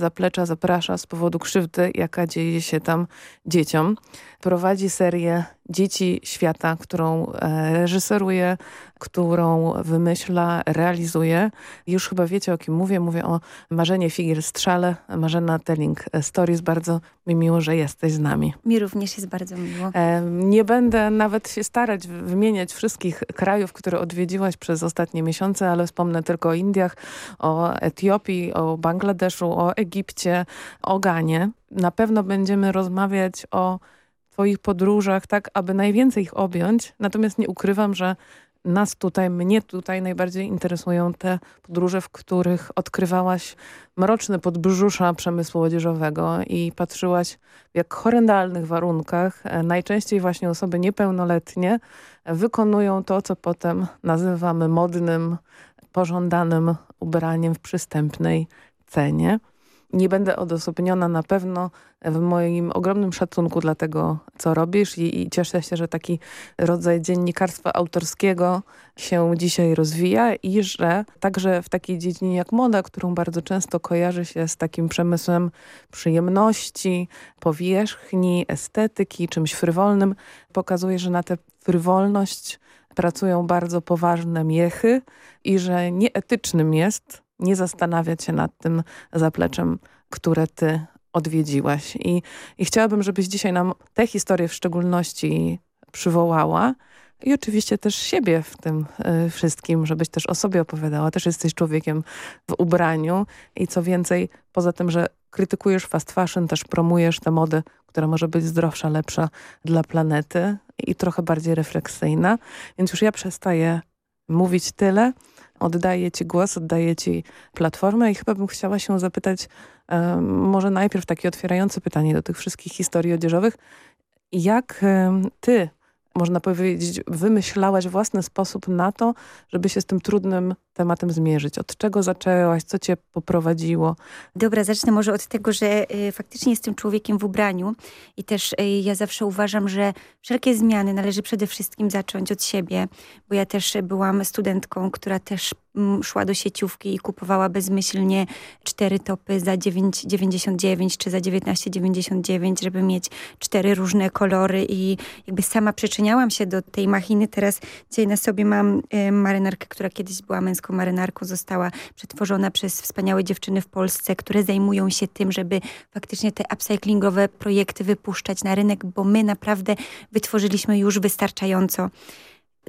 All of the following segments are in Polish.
zaplecza zaprasza z powodu krzywdy, jaka dzieje się tam dzieciom. Prowadzi serię Dzieci Świata, którą e, reżyseruje, którą wymyśla, realizuje. Już chyba wiecie o kim mówię. Mówię o Marzenie Figiel Strzale, Marzena Telling Stories. Bardzo mi miło, że jesteś z nami. Mi również jest bardzo miło. E, nie będę nawet się starać wymieniać wszystkich krajów, które odwiedziłaś przez ostatnie miesiące, ale wspomnę tylko o Indiach, o Etiopii, o Bangladeszu, o Egipcie, o Ganie. Na pewno będziemy rozmawiać o Twoich podróżach, tak aby najwięcej ich objąć. Natomiast nie ukrywam, że nas tutaj, mnie tutaj najbardziej interesują te podróże, w których odkrywałaś mroczne podbrzusza przemysłu odzieżowego i patrzyłaś w jak horrendalnych warunkach, e, najczęściej właśnie osoby niepełnoletnie wykonują to, co potem nazywamy modnym, pożądanym ubraniem w przystępnej cenie nie będę odosobniona na pewno w moim ogromnym szacunku dla tego, co robisz i, i, cieszę się, że taki rodzaj dziennikarstwa autorskiego się dzisiaj rozwija i że także w takiej dziedzinie jak moda, którą bardzo często kojarzy się z takim przemysłem przyjemności, powierzchni, estetyki, czymś frywolnym, pokazuje, że na tę frywolność pracują bardzo poważne miechy i że nieetycznym jest nie zastanawiać się nad tym zapleczem, które ty odwiedziłaś. I, I chciałabym, żebyś dzisiaj nam tę historię w szczególności przywołała i oczywiście też siebie w tym y, wszystkim, żebyś też o sobie opowiadała. Też jesteś człowiekiem w ubraniu i co więcej, poza tym, że krytykujesz fast fashion, też promujesz tę modę, która może być zdrowsza, lepsza dla planety i trochę bardziej refleksyjna. Więc już ja przestaję mówić tyle, oddaję Ci głos, oddaję Ci platformę i chyba bym chciała się zapytać może najpierw takie otwierające pytanie do tych wszystkich historii odzieżowych. Jak Ty można powiedzieć, wymyślałaś własny sposób na to, żeby się z tym trudnym tematem zmierzyć? Od czego zaczęłaś? Co cię poprowadziło? Dobra, zacznę może od tego, że y, faktycznie jestem człowiekiem w ubraniu i też y, ja zawsze uważam, że wszelkie zmiany należy przede wszystkim zacząć od siebie, bo ja też byłam studentką, która też mm, szła do sieciówki i kupowała bezmyślnie cztery topy za 9,99 czy za 19,99, żeby mieć cztery różne kolory i jakby sama przyczyniałam się do tej machiny. Teraz dzisiaj na sobie mam y, marynarkę, która kiedyś była męską marynarką została przetworzona przez wspaniałe dziewczyny w Polsce, które zajmują się tym, żeby faktycznie te upcyclingowe projekty wypuszczać na rynek, bo my naprawdę wytworzyliśmy już wystarczająco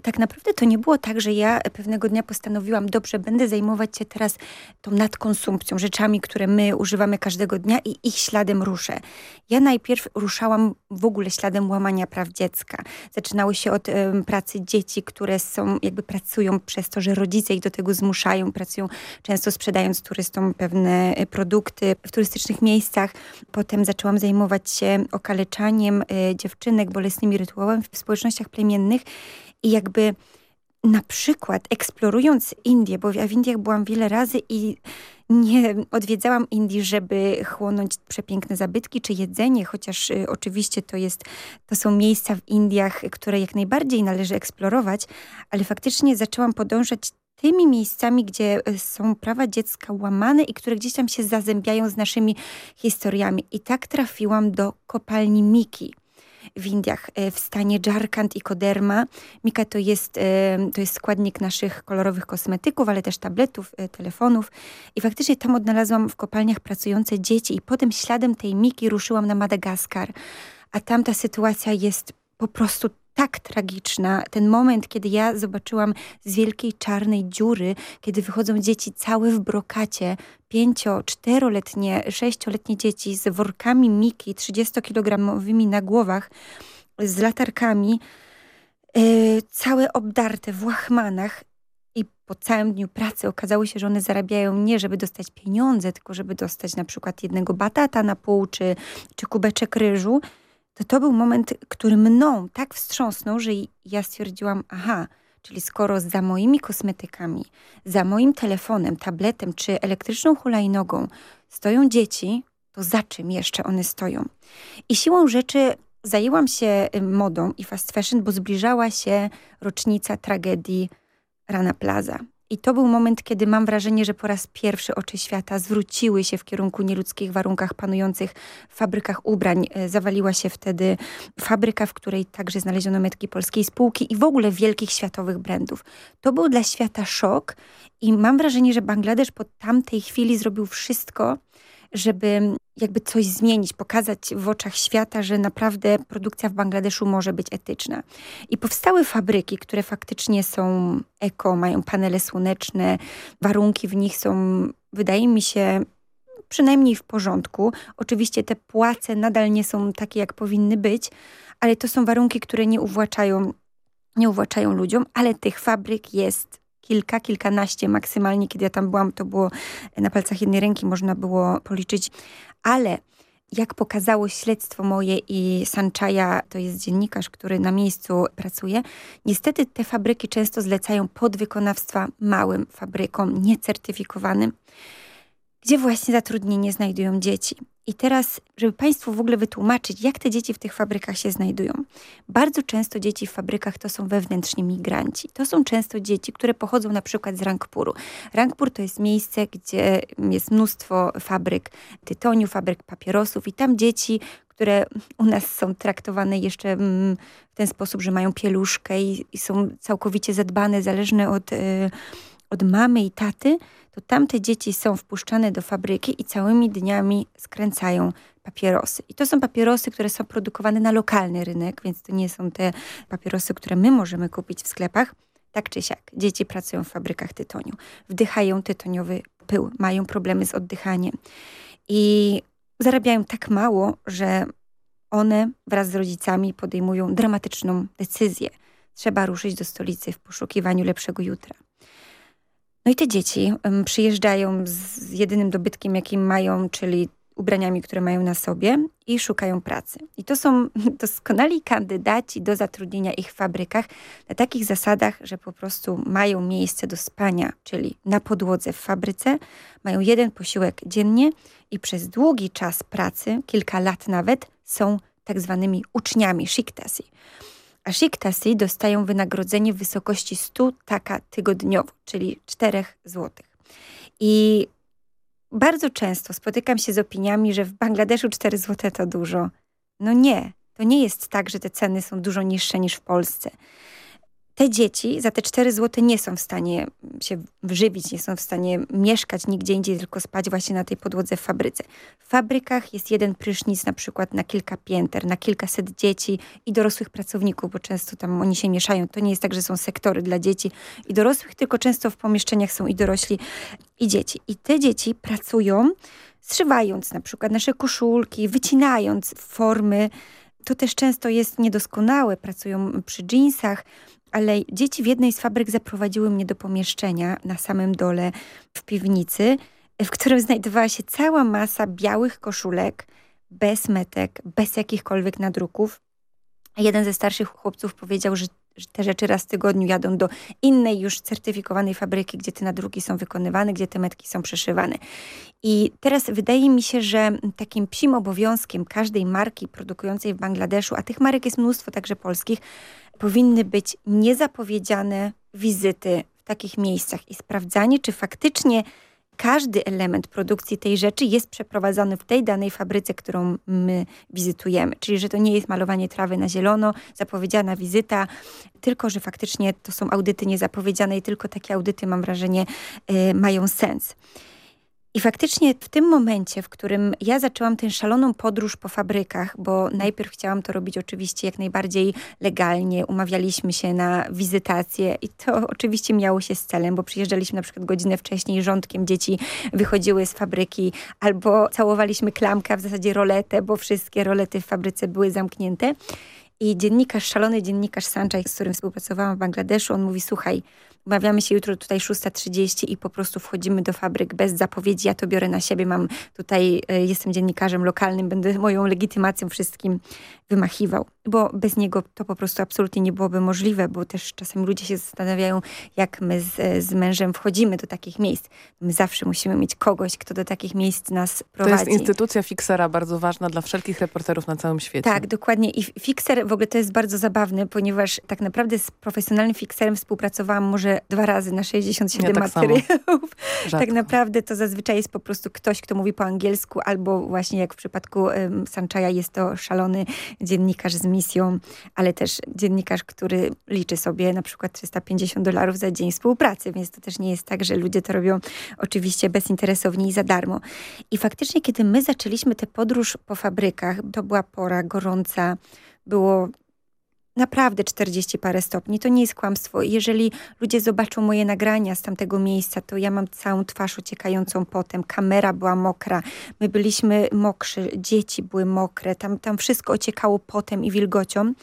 tak naprawdę to nie było tak, że ja pewnego dnia postanowiłam, dobrze, będę zajmować się teraz tą nadkonsumpcją, rzeczami, które my używamy każdego dnia i ich śladem ruszę. Ja najpierw ruszałam w ogóle śladem łamania praw dziecka. Zaczynało się od um, pracy dzieci, które są, jakby pracują przez to, że rodzice ich do tego zmuszają, pracują często sprzedając turystom pewne e, produkty w turystycznych miejscach. Potem zaczęłam zajmować się okaleczaniem y, dziewczynek, bolesnymi rytuałami w społecznościach plemiennych i jakby na przykład eksplorując Indię, bo ja w Indiach byłam wiele razy i nie odwiedzałam Indii, żeby chłonąć przepiękne zabytki czy jedzenie, chociaż y, oczywiście to, jest, to są miejsca w Indiach, które jak najbardziej należy eksplorować, ale faktycznie zaczęłam podążać tymi miejscami, gdzie y, są prawa dziecka łamane i które gdzieś tam się zazębiają z naszymi historiami. I tak trafiłam do kopalni Miki w Indiach e, w stanie Jarkand i Koderma. Mika to jest, e, to jest składnik naszych kolorowych kosmetyków, ale też tabletów, e, telefonów. I faktycznie tam odnalazłam w kopalniach pracujące dzieci i potem śladem tej Miki ruszyłam na Madagaskar. A tam ta sytuacja jest po prostu tak tragiczna. Ten moment, kiedy ja zobaczyłam z wielkiej czarnej dziury, kiedy wychodzą dzieci całe w brokacie, pięcio, czteroletnie, sześcioletnie dzieci z workami Miki 30-kilogramowymi na głowach, z latarkami, yy, całe obdarte w łachmanach i po całym dniu pracy okazało się, że one zarabiają nie, żeby dostać pieniądze, tylko żeby dostać na przykład jednego batata na pół, czy, czy kubeczek ryżu to to był moment, który mną tak wstrząsnął, że ja stwierdziłam, aha, czyli skoro za moimi kosmetykami, za moim telefonem, tabletem czy elektryczną hulajnogą stoją dzieci, to za czym jeszcze one stoją? I siłą rzeczy zajęłam się y, modą i fast fashion, bo zbliżała się rocznica tragedii Rana Plaza. I to był moment, kiedy mam wrażenie, że po raz pierwszy oczy świata zwróciły się w kierunku nieludzkich warunkach panujących w fabrykach ubrań. E, zawaliła się wtedy fabryka, w której także znaleziono metki polskiej spółki i w ogóle wielkich światowych brandów. To był dla świata szok i mam wrażenie, że Bangladesz po tamtej chwili zrobił wszystko, żeby jakby coś zmienić, pokazać w oczach świata, że naprawdę produkcja w Bangladeszu może być etyczna. I powstały fabryki, które faktycznie są eko, mają panele słoneczne, warunki w nich są, wydaje mi się, przynajmniej w porządku. Oczywiście te płace nadal nie są takie, jak powinny być, ale to są warunki, które nie uwłaczają, nie uwłaczają ludziom, ale tych fabryk jest kilka, kilkanaście maksymalnie. Kiedy ja tam byłam, to było na palcach jednej ręki, można było policzyć. Ale jak pokazało śledztwo moje i Sanchaja, to jest dziennikarz, który na miejscu pracuje, niestety te fabryki często zlecają podwykonawstwa małym fabrykom niecertyfikowanym, gdzie właśnie zatrudnienie znajdują dzieci. I teraz, żeby Państwu w ogóle wytłumaczyć, jak te dzieci w tych fabrykach się znajdują. Bardzo często dzieci w fabrykach to są wewnętrzni migranci. To są często dzieci, które pochodzą na przykład z Rangpuru. Rangpur to jest miejsce, gdzie jest mnóstwo fabryk tytoniu, fabryk papierosów i tam dzieci, które u nas są traktowane jeszcze mm, w ten sposób, że mają pieluszkę i, i są całkowicie zadbane, zależne od, y, od mamy i taty, to tamte dzieci są wpuszczane do fabryki i całymi dniami skręcają papierosy. I to są papierosy, które są produkowane na lokalny rynek, więc to nie są te papierosy, które my możemy kupić w sklepach. Tak czy siak, dzieci pracują w fabrykach tytoniu, wdychają tytoniowy pył, mają problemy z oddychaniem i zarabiają tak mało, że one wraz z rodzicami podejmują dramatyczną decyzję. Trzeba ruszyć do stolicy w poszukiwaniu lepszego jutra. No i te dzieci przyjeżdżają z jedynym dobytkiem, jakim mają, czyli ubraniami, które mają na sobie i szukają pracy. I to są doskonali kandydaci do zatrudnienia ich w fabrykach na takich zasadach, że po prostu mają miejsce do spania, czyli na podłodze w fabryce, mają jeden posiłek dziennie i przez długi czas pracy, kilka lat nawet, są tak zwanymi uczniami shiktasi a dostają wynagrodzenie w wysokości 100 taka tygodniowo, czyli 4 zł. I bardzo często spotykam się z opiniami, że w Bangladeszu 4 zł to dużo. No nie, to nie jest tak, że te ceny są dużo niższe niż w Polsce te dzieci za te 4 zł nie są w stanie się wyżywić, nie są w stanie mieszkać nigdzie indziej, tylko spać właśnie na tej podłodze w fabryce. W fabrykach jest jeden prysznic na przykład na kilka pięter, na kilkaset dzieci i dorosłych pracowników, bo często tam oni się mieszają. To nie jest tak, że są sektory dla dzieci i dorosłych, tylko często w pomieszczeniach są i dorośli, i dzieci. I te dzieci pracują, zszywając na przykład nasze koszulki, wycinając formy. To też często jest niedoskonałe. Pracują przy dżinsach, ale dzieci w jednej z fabryk zaprowadziły mnie do pomieszczenia na samym dole w piwnicy, w którym znajdowała się cała masa białych koszulek, bez metek, bez jakichkolwiek nadruków. Jeden ze starszych chłopców powiedział, że te rzeczy raz w tygodniu jadą do innej już certyfikowanej fabryki, gdzie te nadruki są wykonywane, gdzie te metki są przeszywane. I teraz wydaje mi się, że takim psim obowiązkiem każdej marki produkującej w Bangladeszu, a tych marek jest mnóstwo także polskich, powinny być niezapowiedziane wizyty w takich miejscach i sprawdzanie, czy faktycznie każdy element produkcji tej rzeczy jest przeprowadzony w tej danej fabryce, którą my wizytujemy. Czyli, że to nie jest malowanie trawy na zielono, zapowiedziana wizyta, tylko, że faktycznie to są audyty niezapowiedziane i tylko takie audyty, mam wrażenie, yy, mają sens. I faktycznie w tym momencie, w którym ja zaczęłam tę szaloną podróż po fabrykach, bo najpierw chciałam to robić oczywiście jak najbardziej legalnie, umawialiśmy się na wizytację i to oczywiście miało się z celem, bo przyjeżdżaliśmy na przykład godzinę wcześniej rządkiem, dzieci wychodziły z fabryki albo całowaliśmy klamkę, w zasadzie roletę, bo wszystkie rolety w fabryce były zamknięte. I dziennikarz, szalony dziennikarz Sanjay, z którym współpracowałam w Bangladeszu, on mówi, słuchaj, umawiamy się jutro tutaj 6.30 i po prostu wchodzimy do fabryk bez zapowiedzi. Ja to biorę na siebie, mam tutaj, e, jestem dziennikarzem lokalnym, będę moją legitymacją wszystkim wymachiwał. Bo bez niego to po prostu absolutnie nie byłoby możliwe, bo też czasami ludzie się zastanawiają, jak my z, z mężem wchodzimy do takich miejsc. My zawsze musimy mieć kogoś, kto do takich miejsc nas prowadzi. To jest instytucja fiksera bardzo ważna dla wszelkich reporterów na całym świecie. Tak, dokładnie. I fikser w ogóle to jest bardzo zabawny, ponieważ tak naprawdę z profesjonalnym fikserem współpracowałam może może dwa razy na 67 tak materiałów. Tak naprawdę to zazwyczaj jest po prostu ktoś, kto mówi po angielsku, albo właśnie jak w przypadku um, Sanchaya jest to szalony dziennikarz z misją, ale też dziennikarz, który liczy sobie na przykład 350 dolarów za dzień współpracy, więc to też nie jest tak, że ludzie to robią oczywiście bezinteresownie i za darmo. I faktycznie, kiedy my zaczęliśmy tę podróż po fabrykach, to była pora gorąca, było naprawdę 40 parę stopni. To nie jest kłamstwo. Jeżeli ludzie zobaczą moje nagrania z tamtego miejsca, to ja mam całą twarz ociekającą potem. Kamera była mokra, my byliśmy mokrzy, dzieci były mokre, tam, tam wszystko ociekało potem i wilgocią.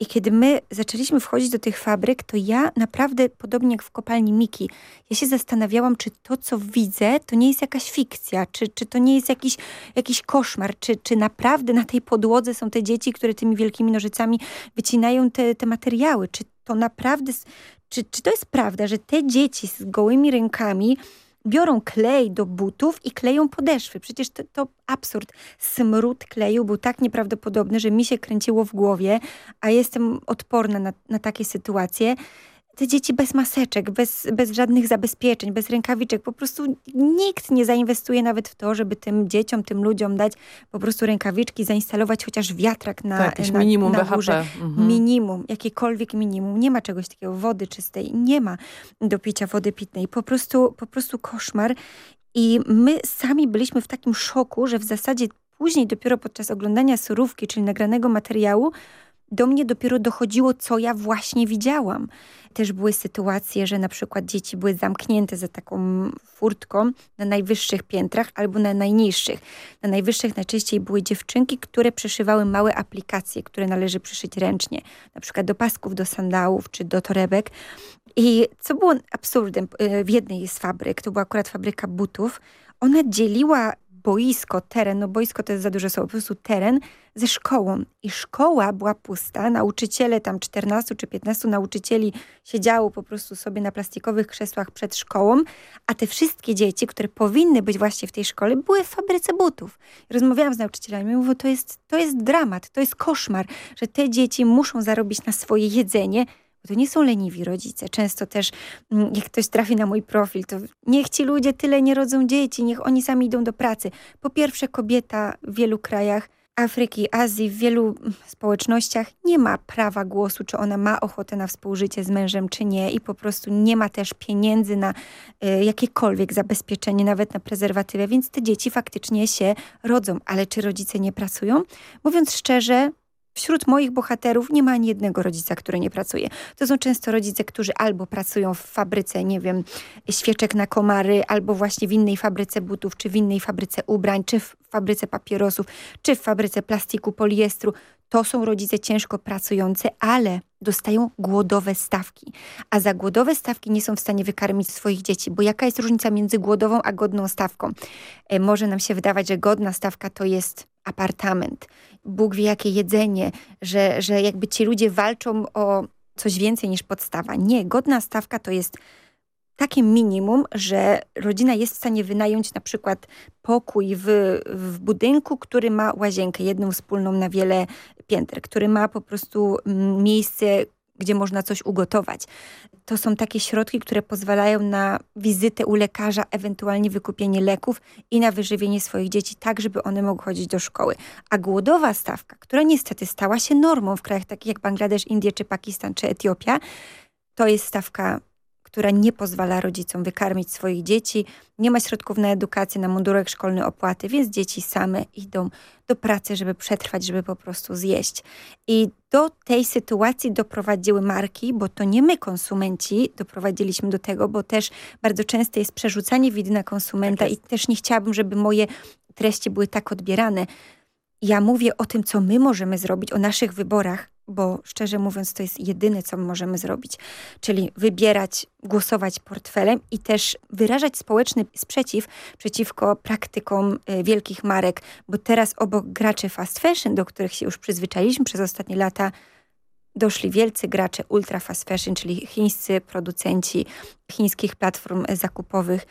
I kiedy my zaczęliśmy wchodzić do tych fabryk, to ja naprawdę, podobnie jak w kopalni Miki, ja się zastanawiałam, czy to, co widzę, to nie jest jakaś fikcja, czy, czy to nie jest jakiś, jakiś koszmar, czy, czy naprawdę na tej podłodze są te dzieci, które tymi wielkimi nożycami wycinają te, te materiały, czy to naprawdę, czy, czy to jest prawda, że te dzieci z gołymi rękami biorą klej do butów i kleją podeszwy. Przecież to, to absurd. Smród kleju był tak nieprawdopodobny, że mi się kręciło w głowie, a jestem odporna na, na takie sytuacje te dzieci bez maseczek, bez, bez żadnych zabezpieczeń, bez rękawiczek. Po prostu nikt nie zainwestuje nawet w to, żeby tym dzieciom, tym ludziom dać po prostu rękawiczki, zainstalować chociaż wiatrak na, tak, na, minimum na górze. Mhm. Minimum, jakiekolwiek minimum. Nie ma czegoś takiego, wody czystej, nie ma do picia wody pitnej. Po prostu, po prostu koszmar. I my sami byliśmy w takim szoku, że w zasadzie później dopiero podczas oglądania surówki, czyli nagranego materiału, do mnie dopiero dochodziło, co ja właśnie widziałam. Też były sytuacje, że na przykład dzieci były zamknięte za taką furtką na najwyższych piętrach albo na najniższych. Na najwyższych najczęściej były dziewczynki, które przeszywały małe aplikacje, które należy przyszyć ręcznie, na przykład do pasków, do sandałów czy do torebek. I co było absurdem, y, w jednej z fabryk, to była akurat fabryka butów, ona dzieliła boisko, teren, no boisko to jest za duże słowo, po prostu teren ze szkołą. I szkoła była pusta, nauczyciele, tam 14 czy 15 nauczycieli siedziało po prostu sobie na plastikowych krzesłach przed szkołą, a te wszystkie dzieci, które powinny być właśnie w tej szkole, były w fabryce butów. rozmawiałam z nauczycielami, mówię, to jest, to jest dramat, to jest koszmar, że te dzieci muszą zarobić na swoje jedzenie, bo to nie są leniwi rodzice. Często też, mm, jak ktoś trafi na mój profil, to niech ci ludzie tyle nie rodzą dzieci, niech oni sami idą do pracy. Po pierwsze, kobieta w wielu krajach Afryki, Azji, w wielu mm, społecznościach nie ma prawa głosu, czy ona ma ochotę na współżycie z mężem, czy nie, i po prostu nie ma też pieniędzy na y, jakiekolwiek zabezpieczenie, nawet na prezerwatywę, więc te dzieci faktycznie się rodzą. Ale czy rodzice nie pracują? Mówiąc szczerze, Wśród moich bohaterów nie ma ani jednego rodzica, który nie pracuje. To są często rodzice, którzy albo pracują w fabryce, nie wiem, świeczek na komary, albo właśnie w innej fabryce butów, czy w innej fabryce ubrań, czy w fabryce papierosów, czy w fabryce plastiku, poliestru. To są rodzice ciężko pracujący, ale dostają głodowe stawki. A za głodowe stawki nie są w stanie wykarmić swoich dzieci, bo jaka jest różnica między głodową a godną stawką? E, może nam się wydawać, że godna stawka to jest apartament, Bóg wie jakie jedzenie, że, że jakby ci ludzie walczą o coś więcej niż podstawa. Nie, godna stawka to jest takie minimum, że rodzina jest w stanie wynająć na przykład pokój w, w budynku, który ma łazienkę, jedną wspólną na wiele pięter, który ma po prostu mm, miejsce, gdzie można coś ugotować. To są takie środki, które pozwalają na wizytę u lekarza, ewentualnie wykupienie leków i na wyżywienie swoich dzieci, tak żeby one mogły chodzić do szkoły. A głodowa stawka, która niestety stała się normą w krajach takich jak Bangladesz, Indie, czy Pakistan, czy Etiopia, to jest stawka która nie pozwala rodzicom wykarmić swoich dzieci, nie ma środków na edukację, na mundurek szkolny, opłaty, więc dzieci same idą do pracy, żeby przetrwać, żeby po prostu zjeść. I do tej sytuacji doprowadziły marki, bo to nie my, konsumenci, doprowadziliśmy do tego, bo też bardzo często jest przerzucanie winy na konsumenta tak i też nie chciałabym, żeby moje treści były tak odbierane. Ja mówię o tym, co my możemy zrobić, o naszych wyborach, bo szczerze mówiąc to jest jedyne, co możemy zrobić. Czyli wybierać, głosować portfelem i też wyrażać społeczny sprzeciw przeciwko praktykom y, wielkich marek, bo teraz obok graczy fast fashion, do których się już przyzwyczailiśmy przez ostatnie lata, doszli wielcy gracze ultra fast fashion, czyli chińscy producenci chińskich platform zakupowych,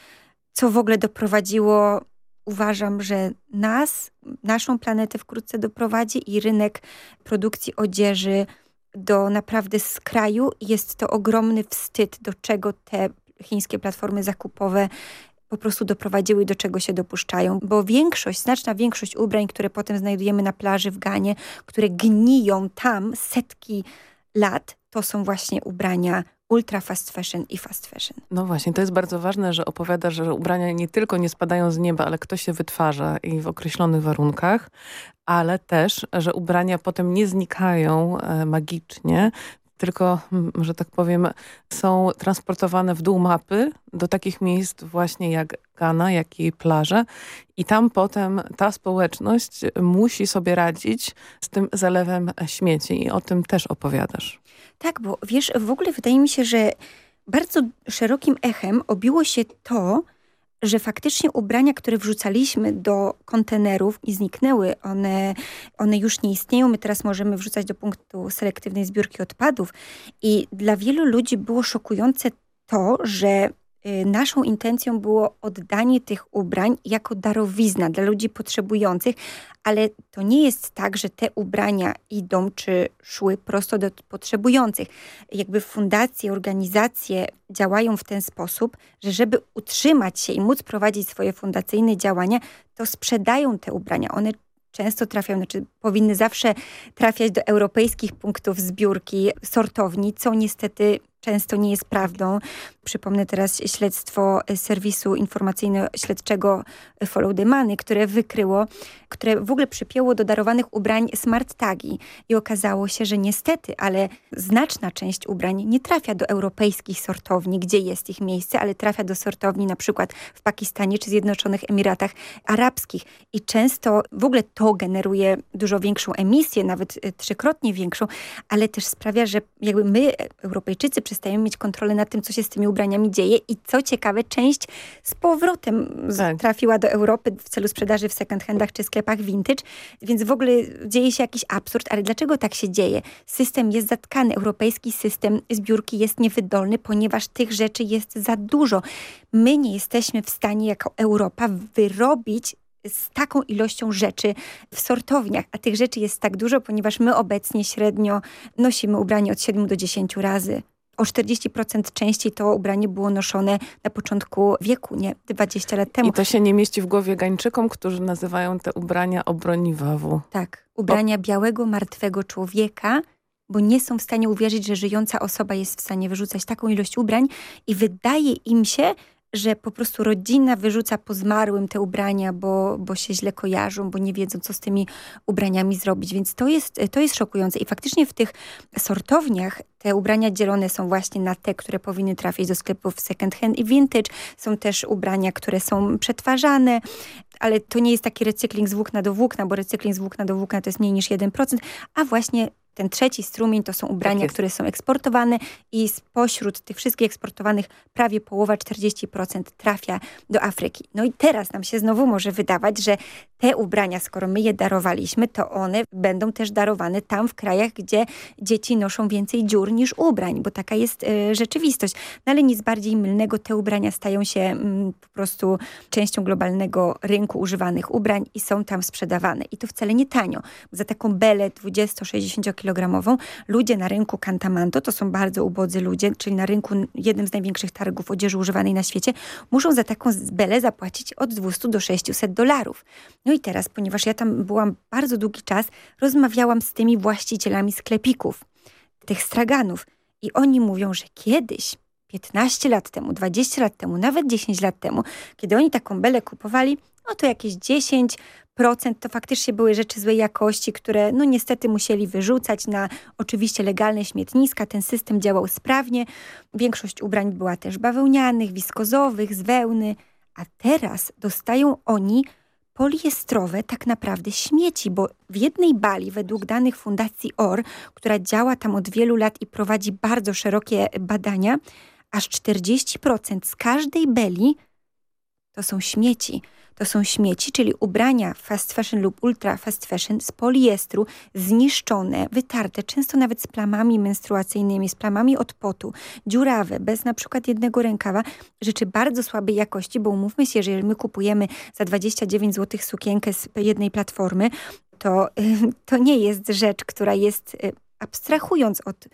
co w ogóle doprowadziło uważam, że nas, naszą planetę wkrótce doprowadzi i rynek produkcji odzieży do naprawdę skraju. Jest to ogromny wstyd, do czego te chińskie platformy zakupowe po prostu doprowadziły, do czego się dopuszczają. Bo większość, znaczna większość ubrań, które potem znajdujemy na plaży w Ganie, które gniją tam setki lat, to są właśnie ubrania ultra fast fashion i fast fashion. No właśnie, to jest bardzo ważne, że opowiadasz, że ubrania nie tylko nie spadają z nieba, ale ktoś się wytwarza i w określonych warunkach, ale też, że ubrania potem nie znikają e, magicznie, tylko, że tak powiem, są transportowane w dół mapy do takich miejsc właśnie jak Ghana, jak i plaże i tam potem ta społeczność musi sobie radzić z tym zalewem śmieci i o tym też opowiadasz. Tak, bo wiesz, w ogóle wydaje mi się, że bardzo szerokim echem obiło się to, że faktycznie ubrania, które wrzucaliśmy do kontenerów i zniknęły, one, one już nie istnieją. My teraz możemy wrzucać do punktu selektywnej zbiórki odpadów. I dla wielu ludzi było szokujące to, że naszą intencją było oddanie tych ubrań jako darowizna dla ludzi potrzebujących, ale to nie jest tak, że te ubrania idą czy szły prosto do potrzebujących. Jakby fundacje, organizacje działają w ten sposób, że żeby utrzymać się i móc prowadzić swoje fundacyjne działania, to sprzedają te ubrania. One często trafiają, znaczy powinny zawsze trafiać do europejskich punktów zbiórki, sortowni, co niestety często nie jest prawdą. Przypomnę teraz śledztwo serwisu informacyjno-śledczego Follow the Money, które wykryło, które w ogóle przypięło do darowanych ubrań smart tagi i okazało się, że niestety, ale znaczna część ubrań nie trafia do europejskich sortowni, gdzie jest ich miejsce, ale trafia do sortowni na przykład w Pakistanie czy Zjednoczonych Emiratach Arabskich i często w ogóle to generuje dużo większą emisję, nawet e, trzykrotnie większą, ale też sprawia, że jakby my, Europejczycy, przestajemy mieć kontrolę nad tym, co się z tymi ubraniami dzieje i co ciekawe, część z powrotem tak. trafiła do Europy w celu sprzedaży w second handach czy sklepach vintage, więc w ogóle dzieje się jakiś absurd, ale dlaczego tak się dzieje? System jest zatkany, europejski system zbiórki jest niewydolny, ponieważ tych rzeczy jest za dużo. My nie jesteśmy w stanie jako Europa wyrobić z taką ilością rzeczy w sortowniach, a tych rzeczy jest tak dużo, ponieważ my obecnie średnio nosimy ubranie od 7 do 10 razy o 40% częściej to ubranie było noszone na początku wieku, nie 20 lat temu. I to się nie mieści w głowie Gańczykom, którzy nazywają te ubrania obroniwawu. Tak, ubrania o... białego, martwego człowieka, bo nie są w stanie uwierzyć, że żyjąca osoba jest w stanie wyrzucać taką ilość ubrań i wydaje im się, że po prostu rodzina wyrzuca po zmarłym te ubrania, bo, bo się źle kojarzą, bo nie wiedzą, co z tymi ubraniami zrobić. Więc to jest, to jest szokujące. I faktycznie w tych sortowniach te ubrania dzielone są właśnie na te, które powinny trafić do sklepów second hand i vintage. Są też ubrania, które są przetwarzane, ale to nie jest taki recykling z włókna do włókna, bo recykling z włókna do włókna to jest mniej niż 1%, a właśnie ten trzeci strumień to są ubrania, tak które są eksportowane i spośród tych wszystkich eksportowanych prawie połowa, 40% trafia do Afryki. No i teraz nam się znowu może wydawać, że te ubrania, skoro my je darowaliśmy, to one będą też darowane tam w krajach, gdzie dzieci noszą więcej dziur niż ubrań, bo taka jest y, rzeczywistość. No ale nic bardziej mylnego, te ubrania stają się mm, po prostu częścią globalnego rynku używanych ubrań i są tam sprzedawane. I to wcale nie tanio. Za taką belę 20-60 kilogramową ludzie na rynku Cantamanto, to są bardzo ubodzy ludzie, czyli na rynku jednym z największych targów odzieży używanej na świecie, muszą za taką belę zapłacić od 200 do 600 dolarów. No i teraz, ponieważ ja tam byłam bardzo długi czas, rozmawiałam z tymi właścicielami sklepików, tych straganów. I oni mówią, że kiedyś 15 lat temu, 20 lat temu, nawet 10 lat temu, kiedy oni taką belę kupowali, no to jakieś 10 to faktycznie były rzeczy złej jakości, które no niestety musieli wyrzucać na oczywiście legalne śmietniska. Ten system działał sprawnie. Większość ubrań była też bawełnianych, wiskozowych, z wełny. A teraz dostają oni poliestrowe tak naprawdę śmieci, bo w jednej bali, według danych Fundacji OR, która działa tam od wielu lat i prowadzi bardzo szerokie badania, aż 40% z każdej beli to są śmieci to są śmieci, czyli ubrania fast fashion lub ultra fast fashion z poliestru, zniszczone, wytarte, często nawet z plamami menstruacyjnymi, z plamami od potu, dziurawe, bez na przykład jednego rękawa, rzeczy bardzo słabej jakości, bo umówmy się, że jeżeli my kupujemy za 29 zł sukienkę z jednej platformy, to, to nie jest rzecz, która jest y, abstrahując od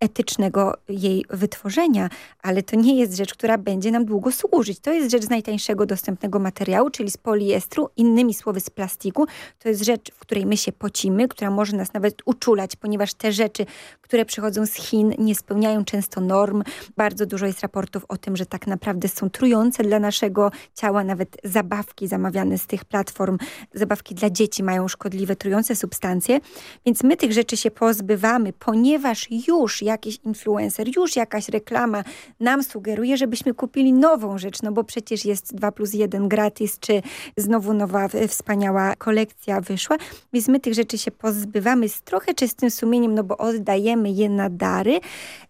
etycznego jej wytworzenia, ale to nie jest rzecz, która będzie nam długo służyć. To jest rzecz z najtańszego dostępnego materiału, czyli z poliestru, innymi słowy z plastiku. To jest rzecz, w której my się pocimy, która może nas nawet uczulać, ponieważ te rzeczy, które przychodzą z Chin nie spełniają często norm. Bardzo dużo jest raportów o tym, że tak naprawdę są trujące dla naszego ciała, nawet zabawki zamawiane z tych platform, zabawki dla dzieci mają szkodliwe, trujące substancje, więc my tych rzeczy się pozbywamy, ponieważ już jakiś influencer, już jakaś reklama nam sugeruje, żebyśmy kupili nową rzecz, no bo przecież jest 2 plus 1 gratis, czy znowu nowa wspaniała kolekcja wyszła, więc my tych rzeczy się pozbywamy z trochę czystym sumieniem, no bo oddajemy je na dary,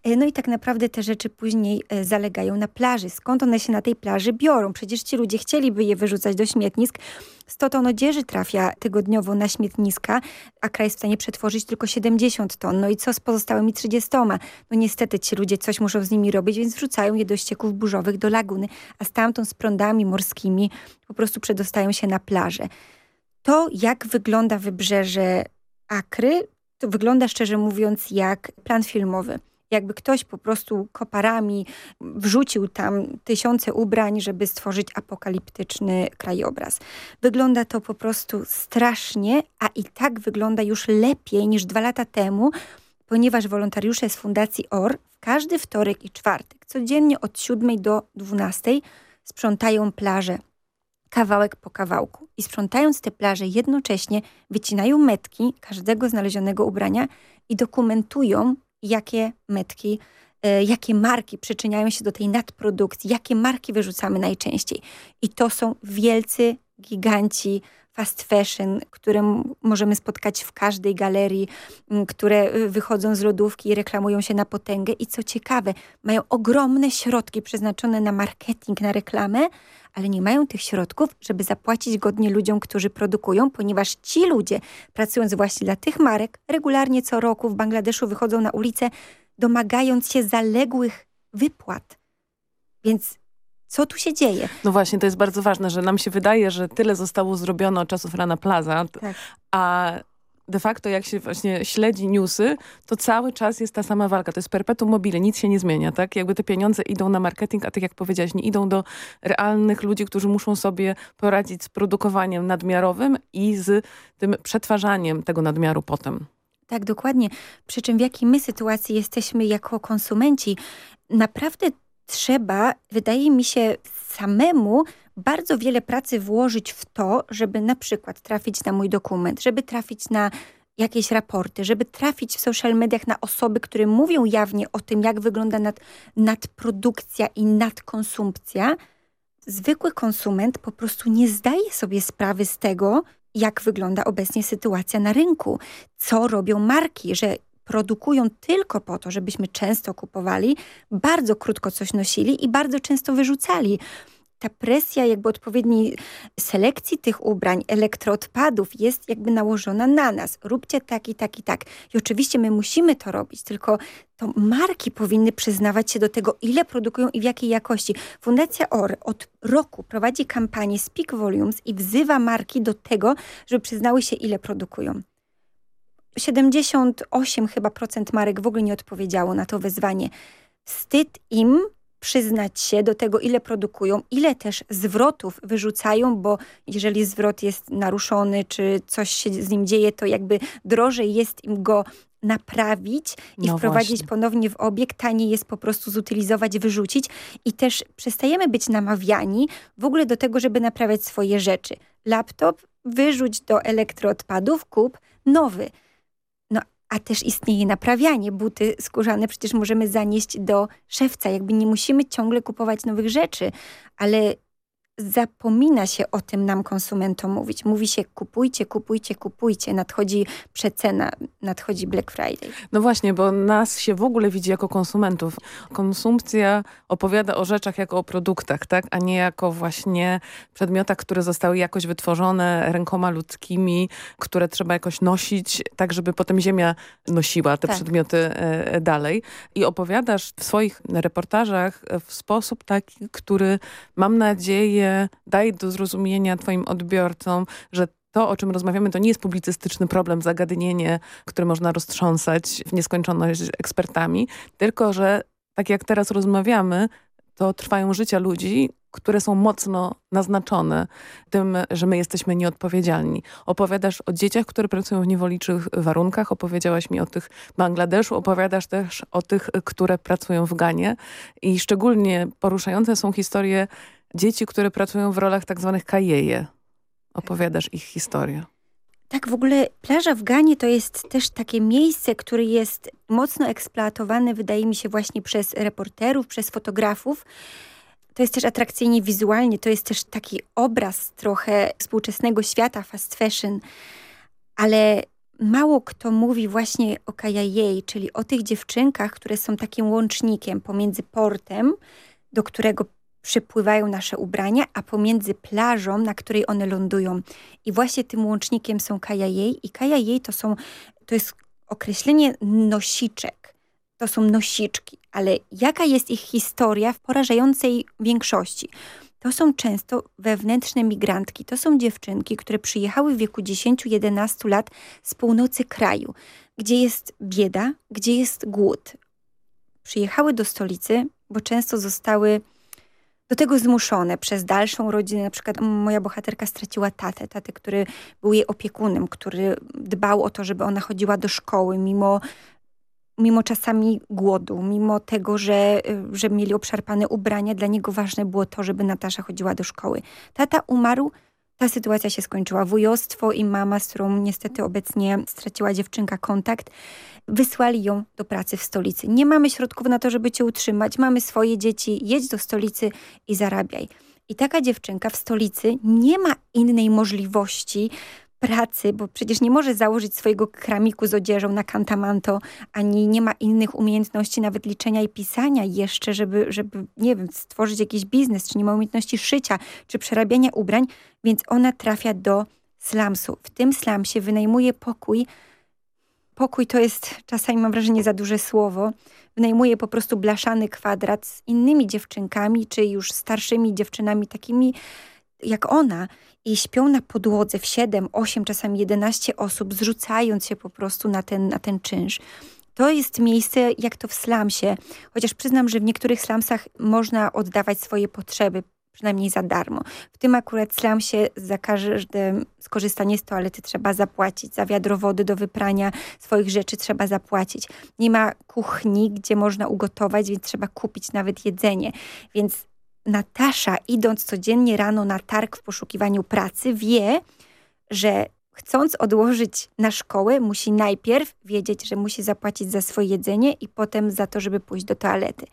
e, no i tak naprawdę te rzeczy później e, zalegają na plaży. Skąd one się na tej plaży biorą? Przecież ci ludzie chcieliby je wyrzucać do śmietnisk, 100 ton odzieży trafia tygodniowo na śmietniska, a kraj jest w stanie przetworzyć tylko 70 ton. No i co z pozostałymi 30? No niestety ci ludzie coś muszą z nimi robić, więc wrzucają je do ścieków burzowych, do laguny, a stamtąd z prądami morskimi po prostu przedostają się na plażę. To, jak wygląda wybrzeże Akry, to wygląda szczerze mówiąc jak plan filmowy jakby ktoś po prostu koparami wrzucił tam tysiące ubrań, żeby stworzyć apokaliptyczny krajobraz. Wygląda to po prostu strasznie, a i tak wygląda już lepiej niż dwa lata temu, ponieważ wolontariusze z Fundacji OR w każdy wtorek i czwartek, codziennie od 7 do 12 sprzątają plaże kawałek po kawałku. I sprzątając te plaże jednocześnie wycinają metki każdego znalezionego ubrania i dokumentują jakie metki, e, jakie marki przyczyniają się do tej nadprodukcji, jakie marki wyrzucamy najczęściej. I to są wielcy giganci fast fashion, które możemy spotkać w każdej galerii, które y, wychodzą z lodówki i reklamują się na potęgę. I co ciekawe, mają ogromne środki przeznaczone na marketing, na reklamę, ale nie mają tych środków, żeby zapłacić godnie ludziom, którzy produkują, ponieważ ci ludzie, pracując właśnie dla tych marek, regularnie co roku w Bangladeszu wychodzą na ulicę, domagając się zaległych wypłat. Więc co tu się dzieje? No właśnie, to jest bardzo ważne, że nam się wydaje, że tyle zostało zrobione od czasów Rana Plaza, tak. a de facto jak się właśnie śledzi newsy, to cały czas jest ta sama walka. To jest perpetuum mobile, nic się nie zmienia, tak? Jakby te pieniądze idą na marketing, a tak jak powiedziałaś, nie idą do realnych ludzi, którzy muszą sobie poradzić z produkowaniem nadmiarowym i z tym przetwarzaniem tego nadmiaru potem. Tak, dokładnie. Przy czym w jakiej my sytuacji jesteśmy jako konsumenci, naprawdę trzeba, wydaje mi się, samemu bardzo wiele pracy włożyć w to, żeby na przykład trafić na mój dokument, żeby trafić na jakieś raporty, żeby trafić w social mediach na osoby, które mówią jawnie o tym, jak wygląda nad, nadprodukcja i nadkonsumpcja, zwykły konsument po prostu nie zdaje sobie sprawy z tego, jak wygląda obecnie sytuacja na rynku, co robią marki, że produkują tylko po to, żebyśmy często kupowali, bardzo krótko coś nosili i bardzo często wyrzucali ta presja jakby odpowiedniej selekcji tych ubrań, elektroodpadów jest jakby nałożona na nas. Róbcie tak i tak i tak. I oczywiście my musimy to robić, tylko to marki powinny przyznawać się do tego, ile produkują i w jakiej jakości. Fundacja OR od roku prowadzi kampanię Speak Volumes i wzywa marki do tego, żeby przyznały się, ile produkują. 78 chyba procent marek w ogóle nie odpowiedziało na to wezwanie. Wstyd im przyznać się do tego, ile produkują, ile też zwrotów wyrzucają, bo jeżeli zwrot jest naruszony, czy coś się z nim dzieje, to jakby drożej jest im go naprawić i no wprowadzić właśnie. ponownie w obieg, taniej jest po prostu zutylizować, wyrzucić i też przestajemy być namawiani w ogóle do tego, żeby naprawiać swoje rzeczy. Laptop wyrzuć do elektroodpadów, kup nowy a też istnieje naprawianie. Buty skórzane przecież możemy zanieść do szewca. Jakby nie musimy ciągle kupować nowych rzeczy, ale zapomina się o tym nam konsumentom mówić. Mówi się kupujcie, kupujcie, kupujcie. Nadchodzi przecena, nadchodzi Black Friday. No właśnie, bo nas się w ogóle widzi jako konsumentów. Konsumpcja opowiada o rzeczach jako o produktach, tak? A nie jako właśnie przedmiotach, które zostały jakoś wytworzone rękoma ludzkimi, które trzeba jakoś nosić, tak żeby potem ziemia nosiła te tak. przedmioty e, dalej. I opowiadasz w swoich reportażach w sposób taki, który mam nadzieję daje do zrozumienia twoim odbiorcom, że to, o czym rozmawiamy, to nie jest publicystyczny problem, zagadnienie, które można roztrząsać w nieskończoność ekspertami, tylko że tak jak teraz rozmawiamy, to trwają życia ludzi, które są mocno naznaczone tym, że my jesteśmy nieodpowiedzialni. Opowiadasz o dzieciach, które pracują w niewoliczych warunkach, opowiedziałaś mi o tych Bangladeszu, opowiadasz też o tych, które pracują w Ganie i szczególnie poruszające są historie dzieci, które pracują w rolach tak zwanych kajeje. Opowiadasz ich historię. Tak, w ogóle plaża w Ganie to jest też takie miejsce, które jest mocno eksploatowane, wydaje mi się, właśnie przez reporterów, przez fotografów. To jest też atrakcyjnie wizualnie, to jest też taki obraz trochę współczesnego świata fast fashion, ale mało kto mówi właśnie o Kajajej, czyli o tych dziewczynkach, które są takim łącznikiem pomiędzy portem, do którego przypływają nasze ubrania, a pomiędzy plażą, na której one lądują. I właśnie tym łącznikiem są kajajej i kajajej to są, to jest określenie nosiczek. To są nosiczki, ale jaka jest ich historia w porażającej większości? To są często wewnętrzne migrantki. To są dziewczynki, które przyjechały w wieku 10-11 lat z północy kraju, gdzie jest bieda, gdzie jest głód. Przyjechały do stolicy, bo często zostały do tego zmuszone przez dalszą rodzinę. Na przykład moja bohaterka straciła tatę, tatę, który był jej opiekunem, który dbał o to, żeby ona chodziła do szkoły, mimo, mimo czasami głodu, mimo tego, że, że mieli obszarpane ubrania. Dla niego ważne było to, żeby Natasza chodziła do szkoły. Tata umarł, ta sytuacja się skończyła. Wujostwo i mama, z którą niestety obecnie straciła dziewczynka kontakt, wysłali ją do pracy w stolicy. Nie mamy środków na to, żeby cię utrzymać, mamy swoje dzieci, jedź do stolicy i zarabiaj. I taka dziewczynka w stolicy nie ma innej możliwości pracy, bo przecież nie może założyć swojego kramiku z odzieżą na kantamanto, ani nie ma innych umiejętności nawet liczenia i pisania jeszcze, żeby, żeby nie wiem, stworzyć jakiś biznes, czy nie ma umiejętności szycia, czy przerabiania ubrań, więc ona trafia do slumsu. W tym slumsie wynajmuje pokój pokój to jest czasami mam wrażenie za duże słowo. Wynajmuje po prostu blaszany kwadrat z innymi dziewczynkami, czy już starszymi dziewczynami takimi jak ona i śpią na podłodze w 7, 8, czasami 11 osób, zrzucając się po prostu na ten, na ten czynsz. To jest miejsce, jak to w slamsie, chociaż przyznam, że w niektórych slamsach można oddawać swoje potrzeby, przynajmniej za darmo. W tym akurat slamsie za każde skorzystanie z toalety trzeba zapłacić, za wiadro wody do wyprania swoich rzeczy trzeba zapłacić. Nie ma kuchni, gdzie można ugotować, więc trzeba kupić nawet jedzenie. Więc Natasza, idąc codziennie rano na targ w poszukiwaniu pracy, wie, że chcąc odłożyć na szkołę, musi najpierw wiedzieć, że musi zapłacić za swoje jedzenie i potem za to, żeby pójść do toalety.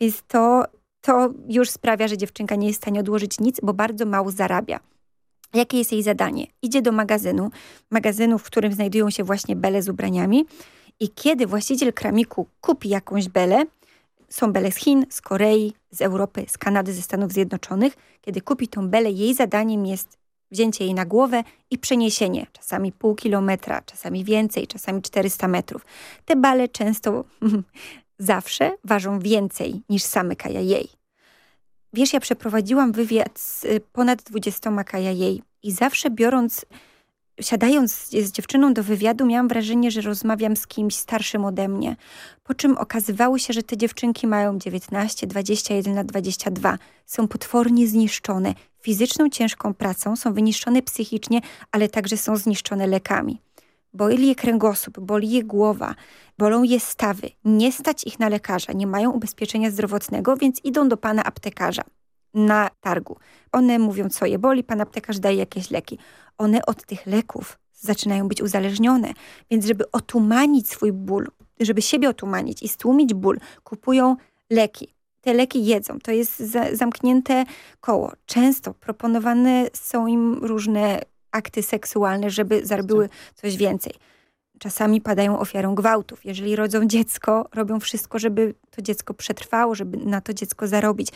Więc to, to już sprawia, że dziewczynka nie jest w stanie odłożyć nic, bo bardzo mało zarabia. Jakie jest jej zadanie? Idzie do magazynu, magazynu, w którym znajdują się właśnie bele z ubraniami i kiedy właściciel kramiku kupi jakąś belę, są bele z Chin, z Korei, z Europy, z Kanady, ze Stanów Zjednoczonych. Kiedy kupi tą belę, jej zadaniem jest wzięcie jej na głowę i przeniesienie, czasami pół kilometra, czasami więcej, czasami 400 metrów. Te bale często zawsze ważą więcej niż same kaja jej. Wiesz, ja przeprowadziłam wywiad z ponad 20 kaja jej i zawsze biorąc siadając z dziewczyną do wywiadu, miałam wrażenie, że rozmawiam z kimś starszym ode mnie. Po czym okazywało się, że te dziewczynki mają 19, 21 lat, 22. Są potwornie zniszczone fizyczną, ciężką pracą, są wyniszczone psychicznie, ale także są zniszczone lekami. Boli je kręgosłup, boli je głowa, bolą je stawy. Nie stać ich na lekarza, nie mają ubezpieczenia zdrowotnego, więc idą do pana aptekarza na targu. One mówią, co je boli, pan aptekarz daje jakieś leki. One od tych leków zaczynają być uzależnione, więc żeby otumanić swój ból, żeby siebie otumanić i stłumić ból, kupują leki. Te leki jedzą. To jest za zamknięte koło. Często proponowane są im różne akty seksualne, żeby zarobiły coś więcej czasami padają ofiarą gwałtów. Jeżeli rodzą dziecko, robią wszystko, żeby to dziecko przetrwało, żeby na to dziecko zarobić.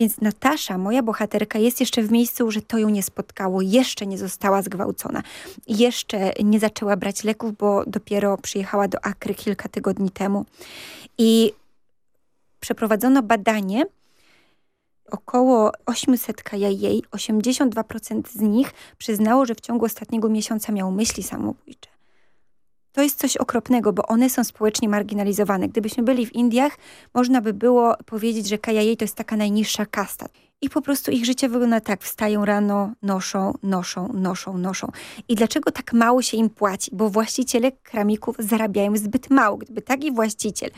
Więc Natasza, moja bohaterka, jest jeszcze w miejscu, że to ją nie spotkało, jeszcze nie została zgwałcona. Jeszcze nie zaczęła brać leków, bo dopiero przyjechała do Akry kilka tygodni temu. I przeprowadzono badanie, około 800 KJJ, 82% z nich przyznało, że w ciągu ostatniego miesiąca miało myśli samobójcze. To jest coś okropnego, bo one są społecznie marginalizowane. Gdybyśmy byli w Indiach, można by było powiedzieć, że KJJ to jest taka najniższa kasta. I po prostu ich życie wygląda tak. Wstają rano, noszą, noszą, noszą, noszą. I dlaczego tak mało się im płaci? Bo właściciele kramików zarabiają zbyt mało. Gdyby taki właściciel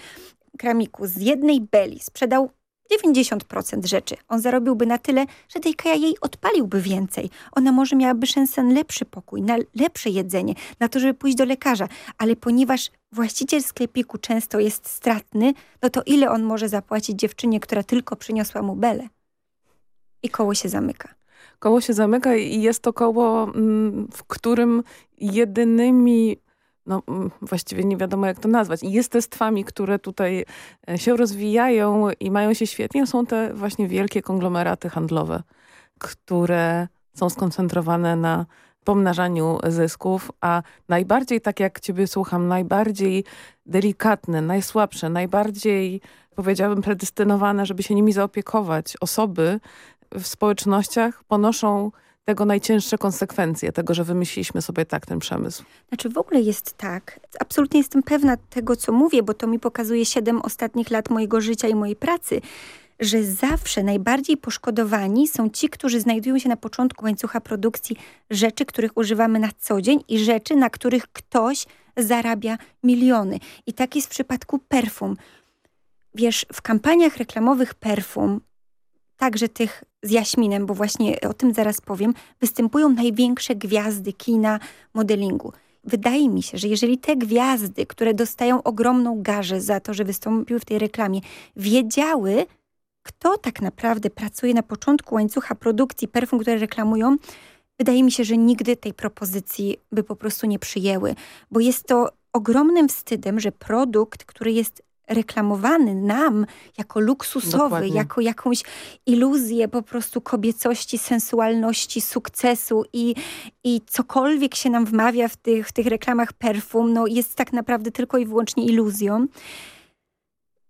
kramiku z jednej beli sprzedał 90% rzeczy. On zarobiłby na tyle, że tej kaja jej odpaliłby więcej. Ona może miałaby szansę na lepszy pokój, na lepsze jedzenie, na to, żeby pójść do lekarza. Ale ponieważ właściciel sklepiku często jest stratny, no to ile on może zapłacić dziewczynie, która tylko przyniosła mu belę? I koło się zamyka. Koło się zamyka i jest to koło, mm, w którym jedynymi no mm, właściwie nie wiadomo jak to nazwać. Jestestwami, które tutaj e, się rozwijają i mają się świetnie, są te właśnie wielkie konglomeraty handlowe, które są skoncentrowane na pomnażaniu zysków, a najbardziej, tak jak ciebie słucham, najbardziej delikatne, najsłabsze, najbardziej powiedziałabym predestynowane, żeby się nimi zaopiekować osoby w społecznościach ponoszą tego najcięższe konsekwencje, tego, że wymyśliliśmy sobie tak ten przemysł. Znaczy w ogóle jest tak, absolutnie jestem pewna tego, co mówię, bo to mi pokazuje siedem ostatnich lat mojego życia i mojej pracy, że zawsze najbardziej poszkodowani są ci, którzy znajdują się na początku łańcucha produkcji rzeczy, których używamy na co dzień i rzeczy, na których ktoś zarabia miliony. I tak jest w przypadku perfum. Wiesz, w kampaniach reklamowych perfum także tych z Jaśminem, bo właśnie o tym zaraz powiem, występują największe gwiazdy kina, modelingu. Wydaje mi się, że jeżeli te gwiazdy, które dostają ogromną garzę za to, że wystąpiły w tej reklamie, wiedziały, kto tak naprawdę pracuje na początku łańcucha produkcji perfum, które reklamują, wydaje mi się, że nigdy tej propozycji by po prostu nie przyjęły, bo jest to ogromnym wstydem, że produkt, który jest reklamowany nam jako luksusowy, Dokładnie. jako jakąś iluzję po prostu kobiecości, sensualności, sukcesu i, i cokolwiek się nam wmawia w tych, w tych reklamach perfum, no jest tak naprawdę tylko i wyłącznie iluzją.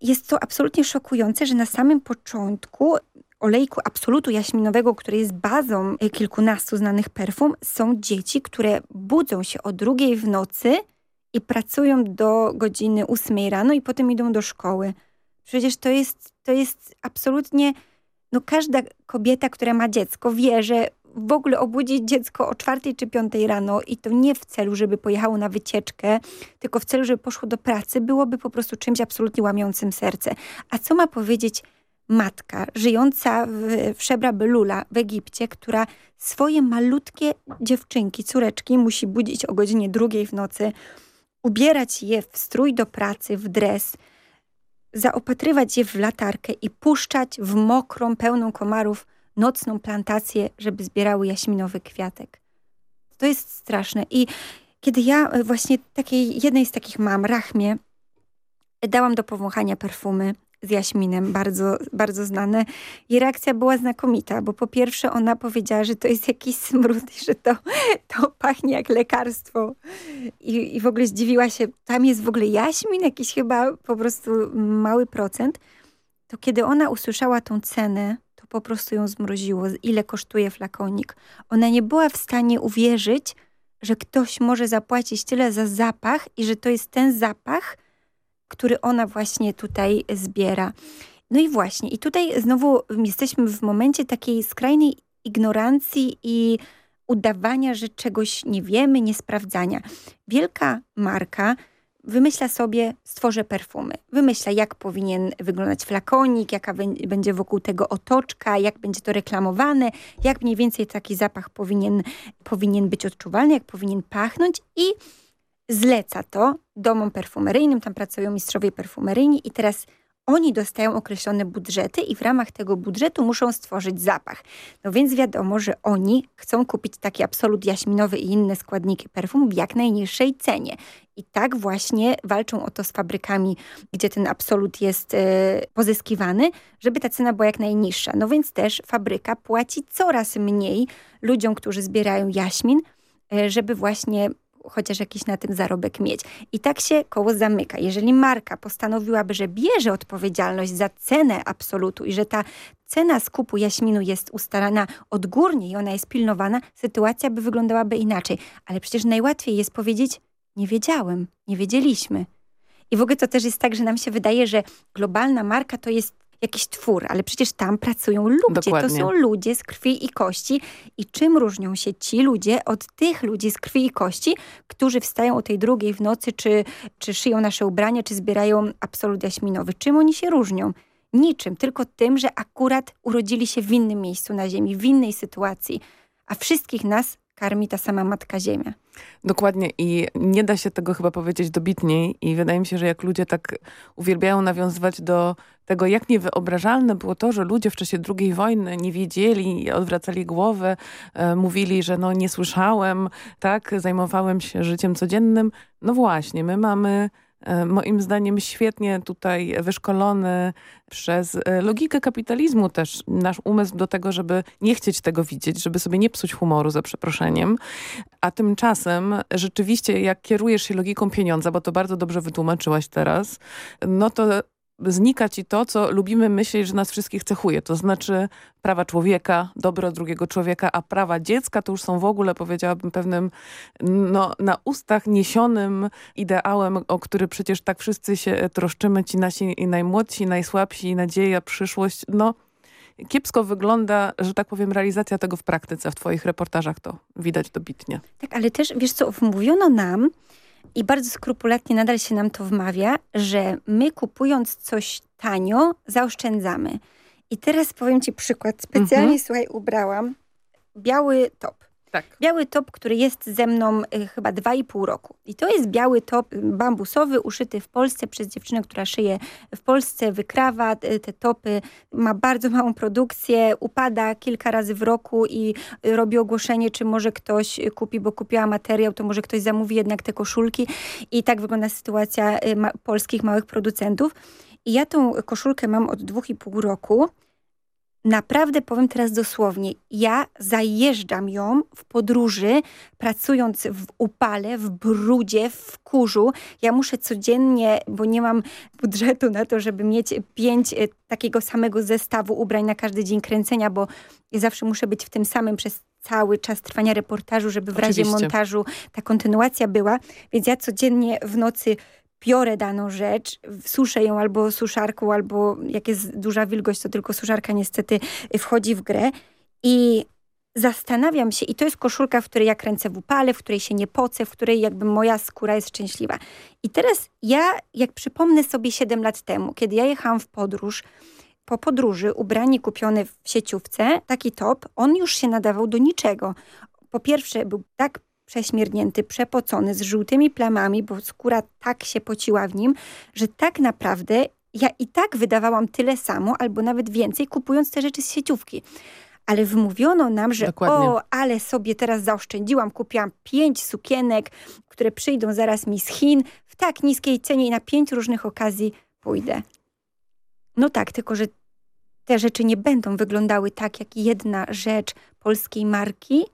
Jest to absolutnie szokujące, że na samym początku olejku absolutu jaśminowego, który jest bazą kilkunastu znanych perfum, są dzieci, które budzą się o drugiej w nocy i pracują do godziny ósmej rano i potem idą do szkoły. Przecież to jest, to jest absolutnie, no każda kobieta, która ma dziecko wie, że w ogóle obudzić dziecko o czwartej czy piątej rano i to nie w celu, żeby pojechało na wycieczkę, tylko w celu, żeby poszło do pracy, byłoby po prostu czymś absolutnie łamiącym serce. A co ma powiedzieć matka żyjąca w, w Szebra Belula w Egipcie, która swoje malutkie dziewczynki, córeczki musi budzić o godzinie drugiej w nocy, ubierać je w strój do pracy, w dres, zaopatrywać je w latarkę i puszczać w mokrą, pełną komarów nocną plantację, żeby zbierały jaśminowy kwiatek. To jest straszne. I kiedy ja e, właśnie takiej, jednej z takich mam, Rachmie, dałam do powąchania perfumy, z Jaśminem, bardzo, bardzo znane. Jej reakcja była znakomita, bo po pierwsze ona powiedziała, że to jest jakiś smród i że to, to pachnie jak lekarstwo. I, I w ogóle zdziwiła się, tam jest w ogóle Jaśmin, jakiś chyba po prostu mały procent. To kiedy ona usłyszała tą cenę, to po prostu ją zmroziło, ile kosztuje flakonik. Ona nie była w stanie uwierzyć, że ktoś może zapłacić tyle za zapach i że to jest ten zapach, który ona właśnie tutaj zbiera. No i właśnie, i tutaj znowu jesteśmy w momencie takiej skrajnej ignorancji i udawania, że czegoś nie wiemy, niesprawdzania. Wielka marka wymyśla sobie, stworzę perfumy. Wymyśla, jak powinien wyglądać flakonik, jaka będzie wokół tego otoczka, jak będzie to reklamowane, jak mniej więcej taki zapach powinien, powinien być odczuwalny, jak powinien pachnąć i zleca to domom perfumeryjnym, tam pracują mistrzowie perfumeryjni i teraz oni dostają określone budżety i w ramach tego budżetu muszą stworzyć zapach. No więc wiadomo, że oni chcą kupić taki absolut jaśminowy i inne składniki perfum w jak najniższej cenie. I tak właśnie walczą o to z fabrykami, gdzie ten absolut jest e, pozyskiwany, żeby ta cena była jak najniższa. No więc też fabryka płaci coraz mniej ludziom, którzy zbierają jaśmin, e, żeby właśnie chociaż jakiś na tym zarobek mieć. I tak się koło zamyka. Jeżeli marka postanowiłaby, że bierze odpowiedzialność za cenę absolutu i że ta cena skupu jaśminu jest ustalana odgórnie i ona jest pilnowana, sytuacja by wyglądałaby inaczej. Ale przecież najłatwiej jest powiedzieć, nie wiedziałem, nie wiedzieliśmy. I w ogóle to też jest tak, że nam się wydaje, że globalna marka to jest jakiś twór, ale przecież tam pracują ludzie. Dokładnie. To są ludzie z krwi i kości. I czym różnią się ci ludzie od tych ludzi z krwi i kości, którzy wstają o tej drugiej w nocy, czy, czy szyją nasze ubrania, czy zbierają absolut jaśminowy? Czym oni się różnią? Niczym, tylko tym, że akurat urodzili się w innym miejscu na ziemi, w innej sytuacji. A wszystkich nas karmi ta sama Matka Ziemia. Dokładnie i nie da się tego chyba powiedzieć dobitniej i wydaje mi się, że jak ludzie tak uwielbiają nawiązywać do tego, jak niewyobrażalne było to, że ludzie w czasie II wojny nie wiedzieli, odwracali głowę, e, mówili, że no nie słyszałem, tak, zajmowałem się życiem codziennym. No właśnie, my mamy moim zdaniem świetnie tutaj wyszkolony przez e, logikę kapitalizmu też nasz umysł do tego, żeby nie chcieć tego widzieć, żeby sobie nie psuć humoru za przeproszeniem. A tymczasem rzeczywiście jak kierujesz się logiką pieniądza, bo to bardzo dobrze wytłumaczyłaś teraz, no to znika ci to, co lubimy myśleć, że nas wszystkich cechuje. To znaczy prawa człowieka, dobro drugiego człowieka, a prawa dziecka to już są w ogóle, powiedziałabym, pewnym no, na ustach niesionym ideałem, o który przecież tak wszyscy się troszczymy, ci nasi najmłodsi, najsłabsi, nadzieja, przyszłość. No, kiepsko wygląda, że tak powiem, realizacja tego w praktyce. W twoich reportażach to widać dobitnie. Tak, ale też, wiesz co, wmówiono nam, i bardzo skrupulatnie nadal się nam to wmawia, że my kupując coś tanio, zaoszczędzamy. I teraz powiem ci przykład. Specjalnie, mhm. słuchaj, ubrałam biały top. Tak. Biały top, który jest ze mną y, chyba dwa i pół roku. I to jest biały top bambusowy, uszyty w Polsce przez dziewczynę, która szyje w Polsce, wykrawa y, te topy, ma bardzo małą produkcję, upada kilka razy w roku i robi ogłoszenie, czy może ktoś kupi, bo kupiła materiał, to może ktoś zamówi jednak te koszulki. I tak wygląda sytuacja y, ma polskich małych producentów. I ja tą koszulkę mam od dwóch i pół roku naprawdę powiem teraz dosłownie, ja zajeżdżam ją w podróży, pracując w upale, w brudzie, w kurzu. Ja muszę codziennie, bo nie mam budżetu na to, żeby mieć pięć e, takiego samego zestawu ubrań na każdy dzień kręcenia, bo ja zawsze muszę być w tym samym przez cały czas trwania reportażu, żeby w razie montażu ta kontynuacja była. Więc ja codziennie w nocy biorę daną rzecz, suszę ją albo suszarką, albo jak jest duża wilgoć, to tylko suszarka niestety wchodzi w grę i zastanawiam się, i to jest koszulka, w której ja kręcę w upale, w której się nie pocę, w której jakby moja skóra jest szczęśliwa. I teraz ja, jak przypomnę sobie 7 lat temu, kiedy ja jechałam w podróż, po podróży ubranie kupione w sieciówce, taki top, on już się nadawał do niczego. Po pierwsze, był tak prześmierdnięty, przepocony, z żółtymi plamami, bo skóra tak się pociła w nim, że tak naprawdę ja i tak wydawałam tyle samo, albo nawet więcej, kupując te rzeczy z sieciówki. Ale wmówiono nam, że Dokładnie. o, ale sobie teraz zaoszczędziłam, kupiłam pięć sukienek, które przyjdą zaraz mi z Chin w tak niskiej cenie i na pięć różnych okazji pójdę. No tak, tylko że te rzeczy nie będą wyglądały tak, jak jedna rzecz polskiej marki,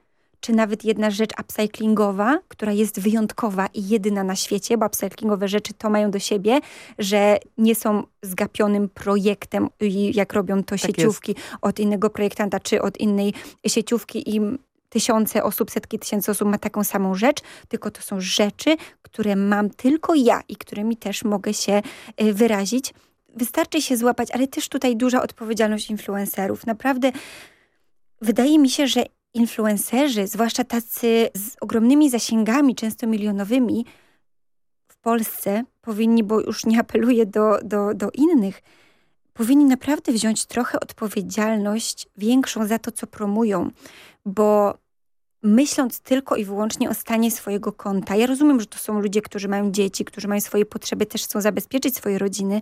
czy nawet jedna rzecz upcyclingowa, która jest wyjątkowa i jedyna na świecie, bo upcyclingowe rzeczy to mają do siebie, że nie są zgapionym projektem, jak robią to tak sieciówki jest. od innego projektanta, czy od innej sieciówki i tysiące osób, setki tysięcy osób ma taką samą rzecz, tylko to są rzeczy, które mam tylko ja i którymi też mogę się y, wyrazić. Wystarczy się złapać, ale też tutaj duża odpowiedzialność influencerów. Naprawdę wydaje mi się, że influencerzy, zwłaszcza tacy z ogromnymi zasięgami, często milionowymi w Polsce, powinni, bo już nie apeluję do, do, do innych, powinni naprawdę wziąć trochę odpowiedzialność większą za to, co promują, bo myśląc tylko i wyłącznie o stanie swojego konta, ja rozumiem, że to są ludzie, którzy mają dzieci, którzy mają swoje potrzeby, też chcą zabezpieczyć swoje rodziny,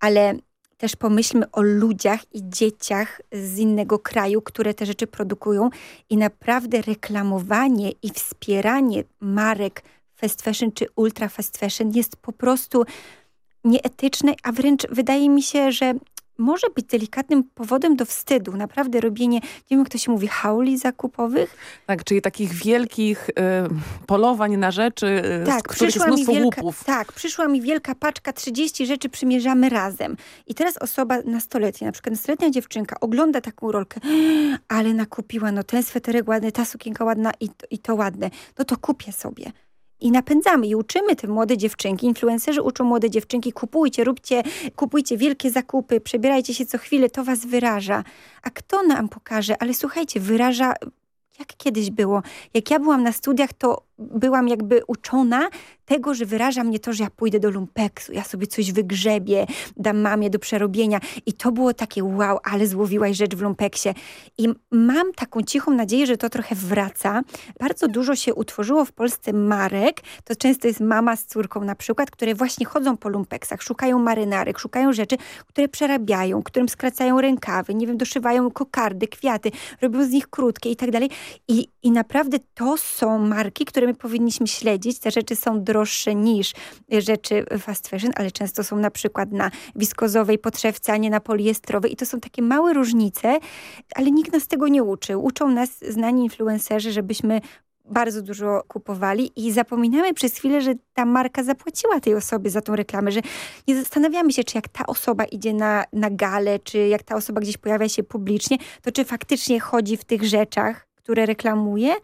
ale też pomyślmy o ludziach i dzieciach z innego kraju, które te rzeczy produkują i naprawdę reklamowanie i wspieranie marek fast fashion czy ultra fast fashion jest po prostu nieetyczne, a wręcz wydaje mi się, że może być delikatnym powodem do wstydu. Naprawdę robienie, nie wiem jak to się mówi, hauli zakupowych. Tak, czyli takich wielkich y, polowań na rzeczy, y, tak, z których jest mnóstwo wielka, łupów. Tak, przyszła mi wielka paczka, 30 rzeczy przymierzamy razem. I teraz osoba nastoletnia, na przykład nastoletnia dziewczynka ogląda taką rolkę, ale nakupiła, no ten sweterek ładny, ta sukienka ładna i, i to ładne, no to kupię sobie i napędzamy i uczymy te młode dziewczynki. Influencerzy uczą młode dziewczynki, kupujcie, róbcie, kupujcie wielkie zakupy, przebierajcie się co chwilę, to was wyraża. A kto nam pokaże? Ale słuchajcie, wyraża jak kiedyś było. Jak ja byłam na studiach, to byłam jakby uczona tego, że wyraża mnie to, że ja pójdę do lumpeksu, ja sobie coś wygrzebię, dam mamie do przerobienia i to było takie wow, ale złowiłaś rzecz w lumpeksie. I mam taką cichą nadzieję, że to trochę wraca. Bardzo dużo się utworzyło w Polsce marek, to często jest mama z córką na przykład, które właśnie chodzą po lumpeksach, szukają marynarek, szukają rzeczy, które przerabiają, którym skracają rękawy, nie wiem, doszywają kokardy, kwiaty, robią z nich krótkie i tak dalej. I, naprawdę to są marki, które my powinniśmy śledzić. Te rzeczy są droższe niż rzeczy fast fashion, ale często są na przykład na wiskozowej podszewce, a nie na poliestrowej. I to są takie małe różnice, ale nikt nas tego nie uczy. Uczą nas znani influencerzy, żebyśmy bardzo dużo kupowali i zapominamy przez chwilę, że ta marka zapłaciła tej osobie za tą reklamę, że nie zastanawiamy się, czy jak ta osoba idzie na, na galę, czy jak ta osoba gdzieś pojawia się publicznie, to czy faktycznie chodzi w tych rzeczach, które reklamuje.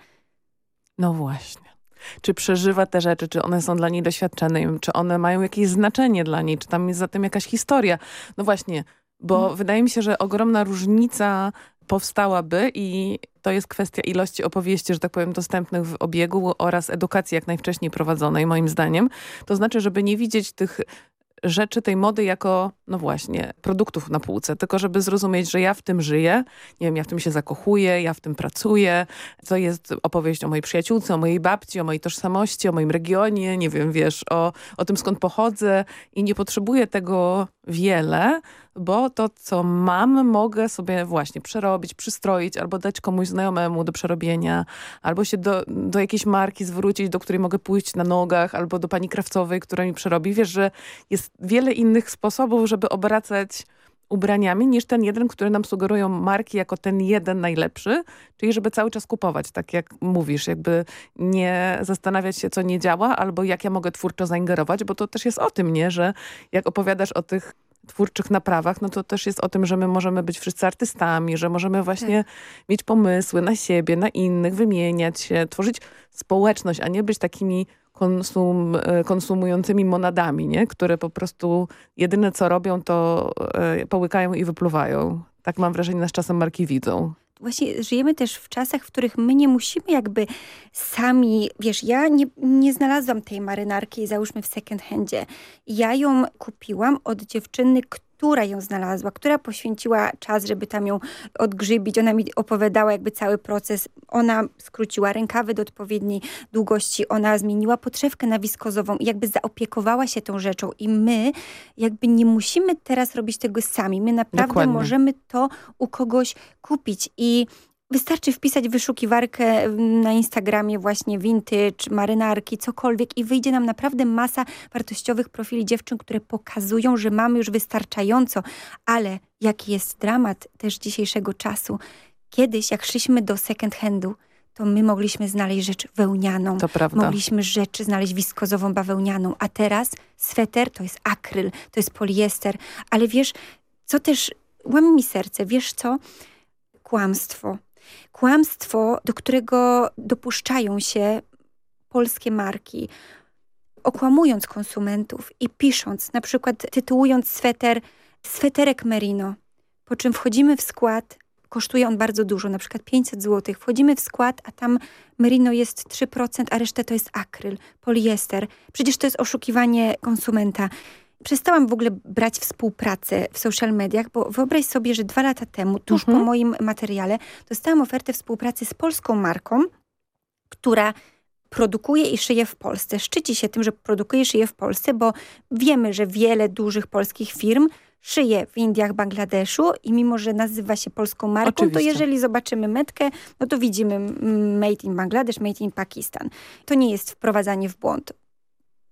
No właśnie czy przeżywa te rzeczy, czy one są dla niej doświadczone, czy one mają jakieś znaczenie dla niej, czy tam jest za tym jakaś historia. No właśnie, bo hmm. wydaje mi się, że ogromna różnica powstałaby i to jest kwestia ilości opowieści, że tak powiem, dostępnych w obiegu oraz edukacji jak najwcześniej prowadzonej, moim zdaniem. To znaczy, żeby nie widzieć tych rzeczy tej mody jako, no właśnie, produktów na półce, tylko żeby zrozumieć, że ja w tym żyję, nie wiem, ja w tym się zakochuję, ja w tym pracuję, to jest opowieść o mojej przyjaciółce, o mojej babci, o mojej tożsamości, o moim regionie, nie wiem, wiesz, o, o tym skąd pochodzę. I nie potrzebuję tego wiele, bo to, co mam, mogę sobie właśnie przerobić, przystroić albo dać komuś znajomemu do przerobienia, albo się do, do jakiejś marki zwrócić, do której mogę pójść na nogach, albo do pani krawcowej, która mi przerobi. Wiesz, że jest wiele innych sposobów, żeby obracać ubraniami niż ten jeden, który nam sugerują marki jako ten jeden najlepszy, czyli żeby cały czas kupować, tak jak mówisz, jakby nie zastanawiać się, co nie działa, albo jak ja mogę twórczo zaingerować, bo to też jest o tym, nie, że jak opowiadasz o tych twórczych naprawach, no to też jest o tym, że my możemy być wszyscy artystami, że możemy właśnie tak. mieć pomysły na siebie, na innych, wymieniać się, tworzyć społeczność, a nie być takimi konsum, e, konsumującymi monadami, nie? które po prostu jedyne co robią to e, połykają i wypluwają. Tak mam wrażenie, nas czasem marki widzą właśnie żyjemy też w czasach, w których my nie musimy jakby sami, wiesz, ja nie, nie znalazłam tej marynarki, załóżmy w second handzie. Ja ją kupiłam od dziewczyny, która ją znalazła, która poświęciła czas, żeby tam ją odgrzybić. Ona mi opowiadała jakby cały proces. Ona skróciła rękawy do odpowiedniej długości, ona zmieniła podszewkę na wiskozową i jakby zaopiekowała się tą rzeczą. I my jakby nie musimy teraz robić tego sami. My naprawdę Dokładnie. możemy to u kogoś kupić. I Wystarczy wpisać wyszukiwarkę na Instagramie właśnie vintage, marynarki, cokolwiek i wyjdzie nam naprawdę masa wartościowych profili dziewczyn, które pokazują, że mamy już wystarczająco. Ale jaki jest dramat też dzisiejszego czasu. Kiedyś jak szliśmy do second handu, to my mogliśmy znaleźć rzecz wełnianą. To prawda. Mogliśmy rzeczy znaleźć wiskozową, bawełnianą. A teraz sweter to jest akryl, to jest poliester. Ale wiesz, co też łamie mi serce, wiesz co? Kłamstwo Kłamstwo, do którego dopuszczają się polskie marki, okłamując konsumentów i pisząc, na przykład tytułując sweter sweterek merino, po czym wchodzimy w skład, kosztuje on bardzo dużo, na przykład 500 zł, wchodzimy w skład, a tam merino jest 3%, a resztę to jest akryl, poliester. Przecież to jest oszukiwanie konsumenta przestałam w ogóle brać współpracę w social mediach, bo wyobraź sobie, że dwa lata temu, tuż mhm. po moim materiale, dostałam ofertę współpracy z polską marką, która produkuje i szyje w Polsce. Szczyci się tym, że produkuje i szyje w Polsce, bo wiemy, że wiele dużych polskich firm szyje w Indiach, Bangladeszu i mimo, że nazywa się polską marką, Oczywiście. to jeżeli zobaczymy metkę, no to widzimy made in Bangladesz, made in Pakistan. To nie jest wprowadzanie w błąd.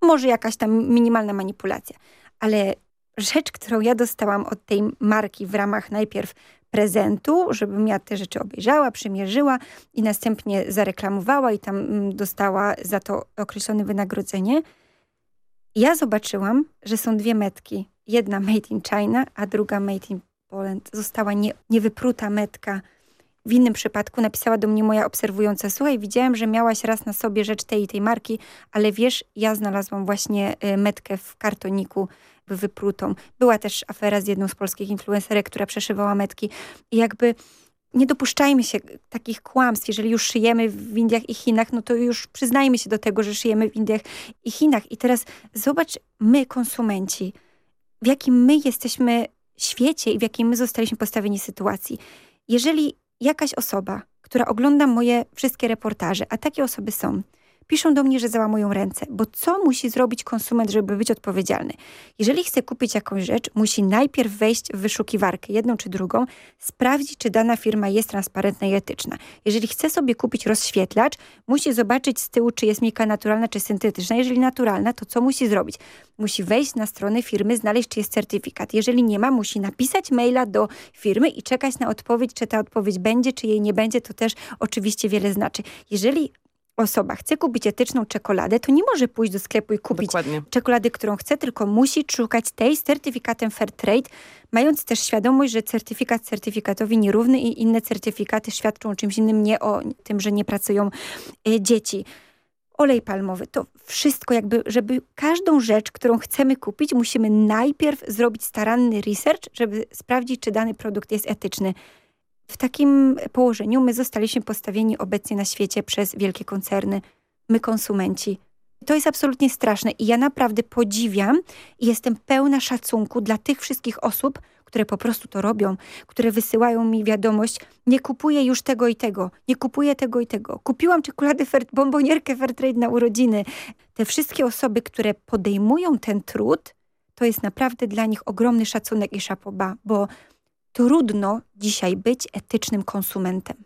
Może jakaś tam minimalna manipulacja ale rzecz, którą ja dostałam od tej marki w ramach najpierw prezentu, żebym ja te rzeczy obejrzała, przymierzyła i następnie zareklamowała i tam mm, dostała za to określone wynagrodzenie. Ja zobaczyłam, że są dwie metki. Jedna made in China, a druga made in Poland. Została nie, niewypruta metka. W innym przypadku napisała do mnie moja obserwująca, słuchaj, widziałem, że miałaś raz na sobie rzecz tej i tej marki, ale wiesz, ja znalazłam właśnie y, metkę w kartoniku wyprutą. Była też afera z jedną z polskich influencerek, która przeszywała metki. I jakby nie dopuszczajmy się takich kłamstw. Jeżeli już szyjemy w Indiach i Chinach, no to już przyznajmy się do tego, że szyjemy w Indiach i Chinach. I teraz zobacz, my konsumenci, w jakim my jesteśmy świecie i w jakiej my zostaliśmy postawieni sytuacji. Jeżeli jakaś osoba, która ogląda moje wszystkie reportaże, a takie osoby są, piszą do mnie, że załamują ręce, bo co musi zrobić konsument, żeby być odpowiedzialny? Jeżeli chce kupić jakąś rzecz, musi najpierw wejść w wyszukiwarkę, jedną czy drugą, sprawdzić, czy dana firma jest transparentna i etyczna. Jeżeli chce sobie kupić rozświetlacz, musi zobaczyć z tyłu, czy jest mika naturalna, czy syntetyczna. Jeżeli naturalna, to co musi zrobić? Musi wejść na stronę firmy, znaleźć, czy jest certyfikat. Jeżeli nie ma, musi napisać maila do firmy i czekać na odpowiedź, czy ta odpowiedź będzie, czy jej nie będzie, to też oczywiście wiele znaczy. Jeżeli osoba chce kupić etyczną czekoladę, to nie może pójść do sklepu i kupić Dokładnie. czekolady, którą chce, tylko musi szukać tej z certyfikatem Fairtrade, mając też świadomość, że certyfikat certyfikatowi nierówny i inne certyfikaty świadczą o czymś innym, nie o tym, że nie pracują y, dzieci. Olej palmowy, to wszystko jakby, żeby każdą rzecz, którą chcemy kupić, musimy najpierw zrobić staranny research, żeby sprawdzić, czy dany produkt jest etyczny w takim położeniu my zostaliśmy postawieni obecnie na świecie przez wielkie koncerny, my konsumenci. To jest absolutnie straszne i ja naprawdę podziwiam i jestem pełna szacunku dla tych wszystkich osób, które po prostu to robią, które wysyłają mi wiadomość, nie kupuję już tego i tego, nie kupuję tego i tego. Kupiłam czekoladę, bombonierkę Fairtrade na urodziny. Te wszystkie osoby, które podejmują ten trud, to jest naprawdę dla nich ogromny szacunek i szapoba, bo trudno dzisiaj być etycznym konsumentem.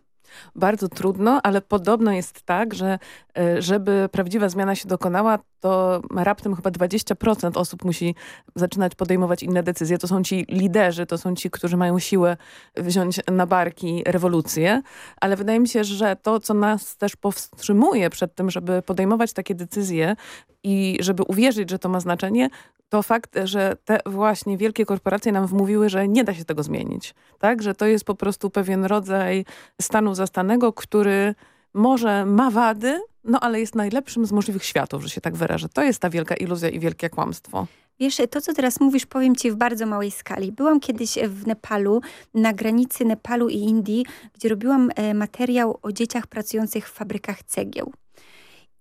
Bardzo trudno, ale podobno jest tak, że e, żeby prawdziwa zmiana się dokonała, to raptem chyba 20% osób musi zaczynać podejmować inne decyzje. To są ci liderzy, to są ci, którzy mają siłę wziąć na barki rewolucję, ale wydaje mi się, że to, co nas też powstrzymuje przed tym, żeby podejmować takie decyzje i żeby uwierzyć, że to ma znaczenie, to fakt, że te właśnie wielkie korporacje nam wmówiły, że nie da się tego zmienić. Tak? Że to jest po prostu pewien rodzaj stanu zastanego, który może ma wady, no ale jest najlepszym z możliwych światów, że się tak wyrażę. To jest ta wielka iluzja i wielkie kłamstwo. Wiesz, to co teraz mówisz, powiem ci w bardzo małej skali. Byłam kiedyś w Nepalu, na granicy Nepalu i Indii, gdzie robiłam e, materiał o dzieciach pracujących w fabrykach cegieł.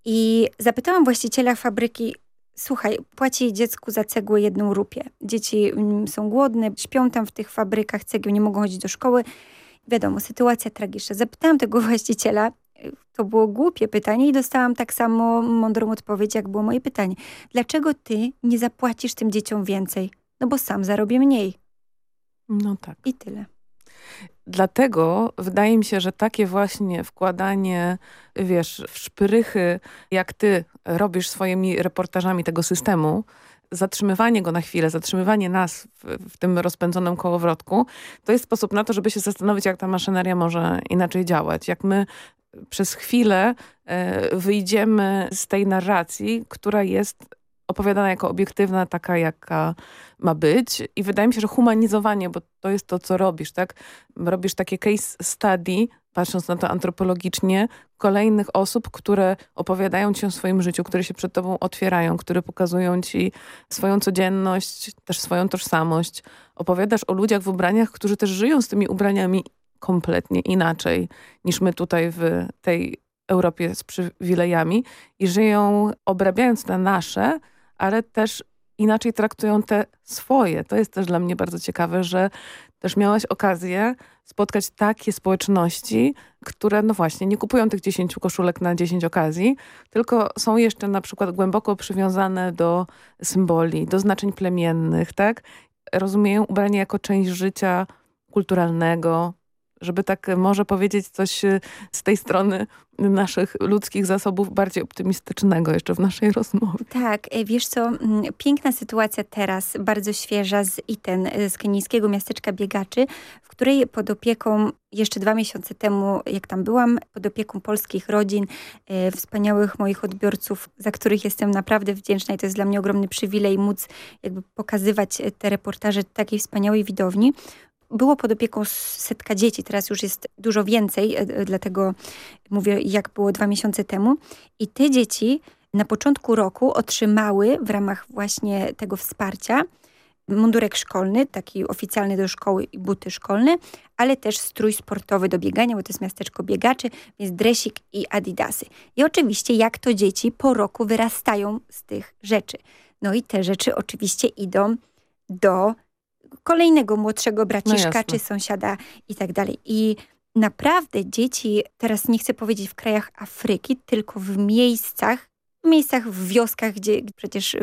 I zapytałam właściciela fabryki, słuchaj, płaci dziecku za cegłę jedną rupię. Dzieci mm, są głodne, śpią tam w tych fabrykach cegieł, nie mogą chodzić do szkoły. Wiadomo, sytuacja tragiczna. Zapytałam tego właściciela, to było głupie pytanie i dostałam tak samo mądrą odpowiedź, jak było moje pytanie. Dlaczego ty nie zapłacisz tym dzieciom więcej? No bo sam zarobię mniej. No tak. I tyle. Dlatego wydaje mi się, że takie właśnie wkładanie, wiesz, w szprychy, jak ty robisz swoimi reportażami tego systemu, zatrzymywanie go na chwilę, zatrzymywanie nas w, w, tym rozpędzonym kołowrotku, to jest sposób na to, żeby się zastanowić, jak ta maszyneria może inaczej działać. Jak my przez chwilę e, wyjdziemy z tej narracji, która jest opowiadana jako obiektywna, taka jaka ma być i wydaje mi się, że humanizowanie, bo to jest to, co robisz, tak? Robisz takie case study, patrząc na to antropologicznie, kolejnych osób, które opowiadają ci o swoim życiu, które się przed tobą otwierają, które pokazują ci swoją codzienność, też swoją tożsamość. Opowiadasz o ludziach w ubraniach, którzy też żyją z tymi ubraniami kompletnie inaczej niż my tutaj w tej Europie z przywilejami i żyją obrabiając te nasze, ale też inaczej traktują te swoje. To jest też dla mnie bardzo ciekawe, że też miałaś okazję spotkać takie społeczności, które no właśnie nie kupują tych 10 koszulek na 10 okazji, tylko są jeszcze na przykład głęboko przywiązane do symboli, do znaczeń plemiennych, tak? Rozumieją ubranie jako część życia kulturalnego, żeby tak może powiedzieć coś e, z tej strony naszych ludzkich zasobów bardziej optymistycznego jeszcze w naszej rozmowie. Tak, e, wiesz co, piękna sytuacja teraz, bardzo świeża z Iten, e, z kenijskiego miasteczka biegaczy, w której pod opieką jeszcze dwa miesiące temu, jak tam byłam, pod opieką polskich rodzin, e, wspaniałych moich odbiorców, za których jestem naprawdę wdzięczna i to jest dla mnie ogromny przywilej móc jakby pokazywać te reportaże takiej wspaniałej widowni było pod opieką setka dzieci, teraz już jest dużo więcej, e, e, dlatego mówię, jak było dwa miesiące temu. I te dzieci na początku roku otrzymały w ramach właśnie tego wsparcia mundurek szkolny, taki oficjalny do szkoły i buty szkolne, ale też strój sportowy do biegania, bo to jest miasteczko biegaczy, więc dresik i adidasy. I oczywiście jak to dzieci po roku wyrastają z tych rzeczy. No i te rzeczy oczywiście idą do kolejnego młodszego braciszka no czy sąsiada i tak dalej. I naprawdę dzieci, teraz nie chcę powiedzieć w krajach Afryki, tylko w miejscach, w miejscach, w wioskach, gdzie przecież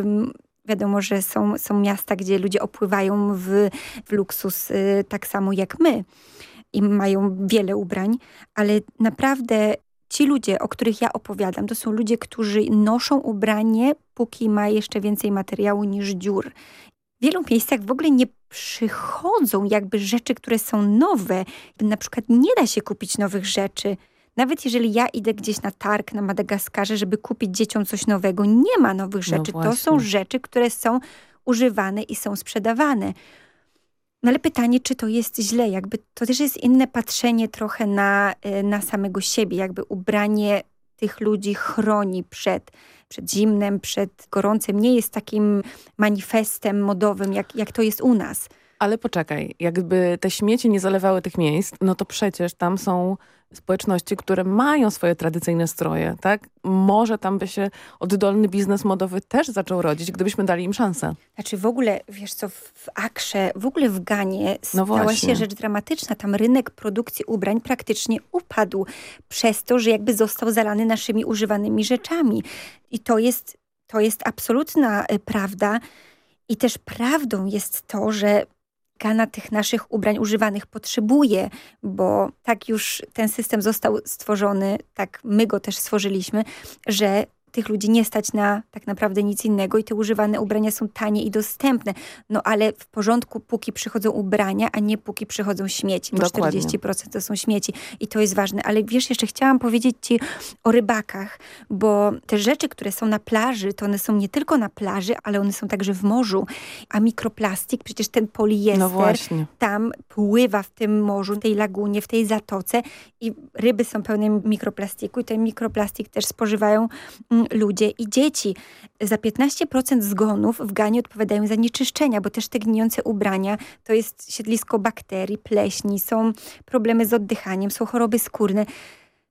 wiadomo, że są, są miasta, gdzie ludzie opływają w, w luksus y, tak samo jak my. I mają wiele ubrań, ale naprawdę ci ludzie, o których ja opowiadam, to są ludzie, którzy noszą ubranie, póki ma jeszcze więcej materiału niż dziur wielu miejscach w ogóle nie przychodzą jakby rzeczy, które są nowe. Na przykład nie da się kupić nowych rzeczy. Nawet jeżeli ja idę gdzieś na targ na Madagaskarze, żeby kupić dzieciom coś nowego, nie ma nowych no rzeczy. No to są rzeczy, które są używane i są sprzedawane. No ale pytanie, czy to jest źle? Jakby to też jest inne patrzenie trochę na, y, na samego siebie. Jakby ubranie tych ludzi chroni przed przed zimnem, przed gorącem, nie jest takim manifestem modowym, jak, jak to jest u nas. Ale poczekaj, jakby te śmieci nie zalewały tych miejsc, no to przecież tam są społeczności, które mają swoje tradycyjne stroje, tak? Może tam by się oddolny biznes modowy też zaczął rodzić, gdybyśmy dali im szansę. Znaczy w ogóle, wiesz co, w Akrze, w ogóle w Ganie no stała właśnie. się rzecz dramatyczna. Tam rynek produkcji ubrań praktycznie upadł przez to, że jakby został zalany naszymi używanymi rzeczami. I to jest, to jest absolutna y, prawda. I też prawdą jest to, że Gana tych naszych ubrań używanych potrzebuje, bo tak już ten system został stworzony, tak my go też stworzyliśmy, że tych ludzi nie stać na tak naprawdę nic innego i te używane ubrania są tanie i dostępne. No ale w porządku, póki przychodzą ubrania, a nie póki przychodzą śmieci. Bo Dokładnie. 40% to są śmieci i to jest ważne. Ale wiesz, jeszcze chciałam powiedzieć ci o rybakach, bo te rzeczy, które są na plaży, to one są nie tylko na plaży, ale one są także w morzu. A mikroplastik, przecież ten poliester no tam pływa w tym morzu, w tej lagunie, w tej zatoce i ryby są pełne mikroplastiku i ten mikroplastik też spożywają mm, ludzie i dzieci. Za 15% zgonów w Ganie odpowiadają zanieczyszczenia, bo też te gnijące ubrania to jest siedlisko bakterii, pleśni, są problemy z oddychaniem, są choroby skórne.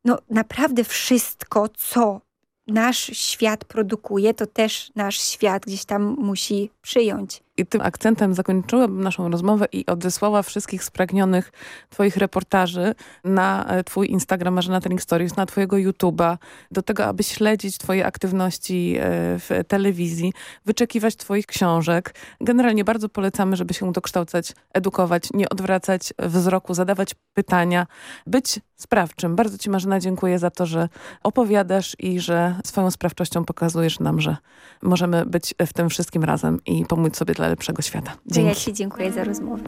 No naprawdę wszystko, co nasz świat produkuje, to też nasz świat gdzieś tam musi przyjąć. I tym akcentem zakończyłabym naszą rozmowę i odesłała wszystkich spragnionych twoich reportaży na e, twój Instagram Marzena Telling Stories, na twojego YouTube'a, do tego, aby śledzić twoje aktywności e, w telewizji, wyczekiwać twoich książek. Generalnie bardzo polecamy, żeby się dokształcać, edukować, nie odwracać wzroku, zadawać pytania, być sprawczym. Bardzo ci Marzena dziękuję za to, że opowiadasz i że swoją sprawczością pokazujesz nam, że możemy być w tym wszystkim razem i pomóc sobie dla lepszego świata. Dzięki. Ja Ci dziękuję za rozmowę.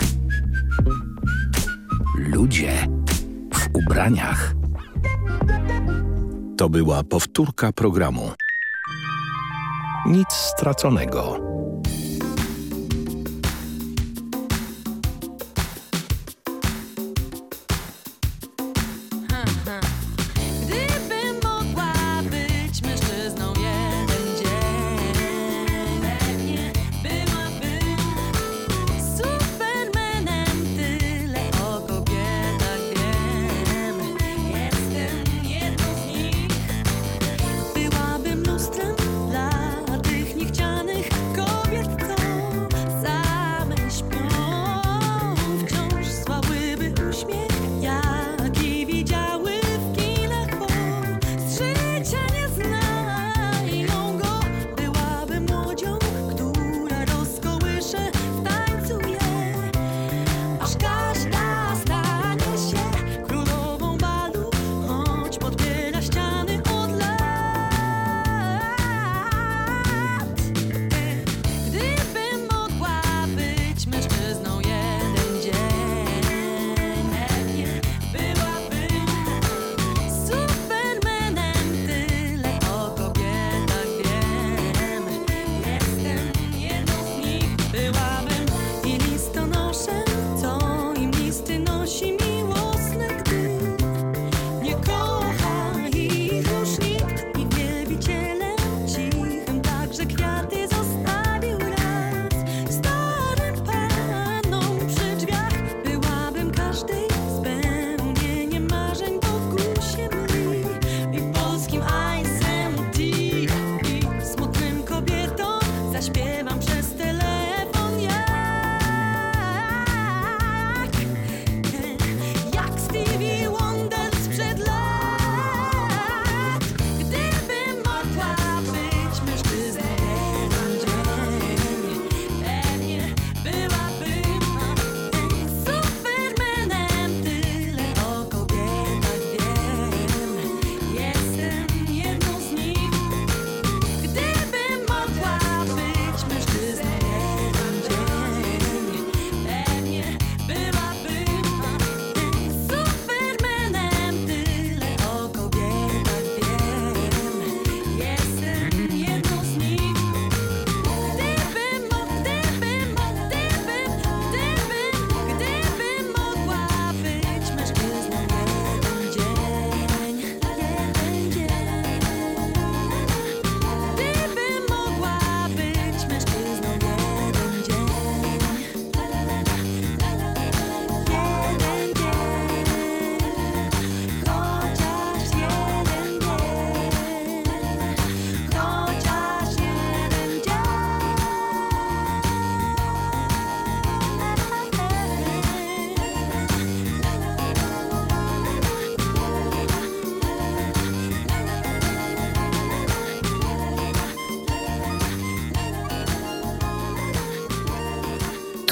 Ludzie w ubraniach. To była powtórka programu. Nic straconego.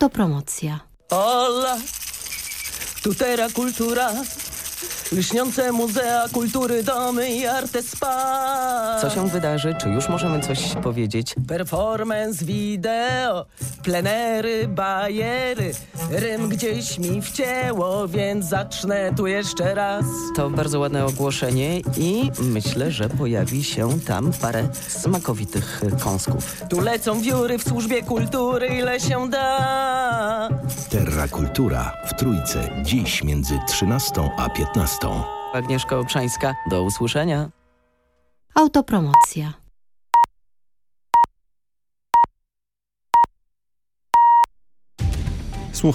Autopromocja. Ola, tutera kultura, lśniące muzea kultury, domy i arte spa. Co się wydarzy? Czy już możemy coś powiedzieć? Performance, wideo, plenery, bajery. Rym gdzieś mi wcięło, więc zacznę tu jeszcze raz. To bardzo ładne ogłoszenie i myślę, że pojawi się tam parę smakowitych kąsków. Tu lecą wióry w służbie kultury, ile się da. Ekstra Kultura w Trójce. Dziś między 13 a 15. Agnieszka Obszańska, do usłyszenia. Autopromocja. Słuchaj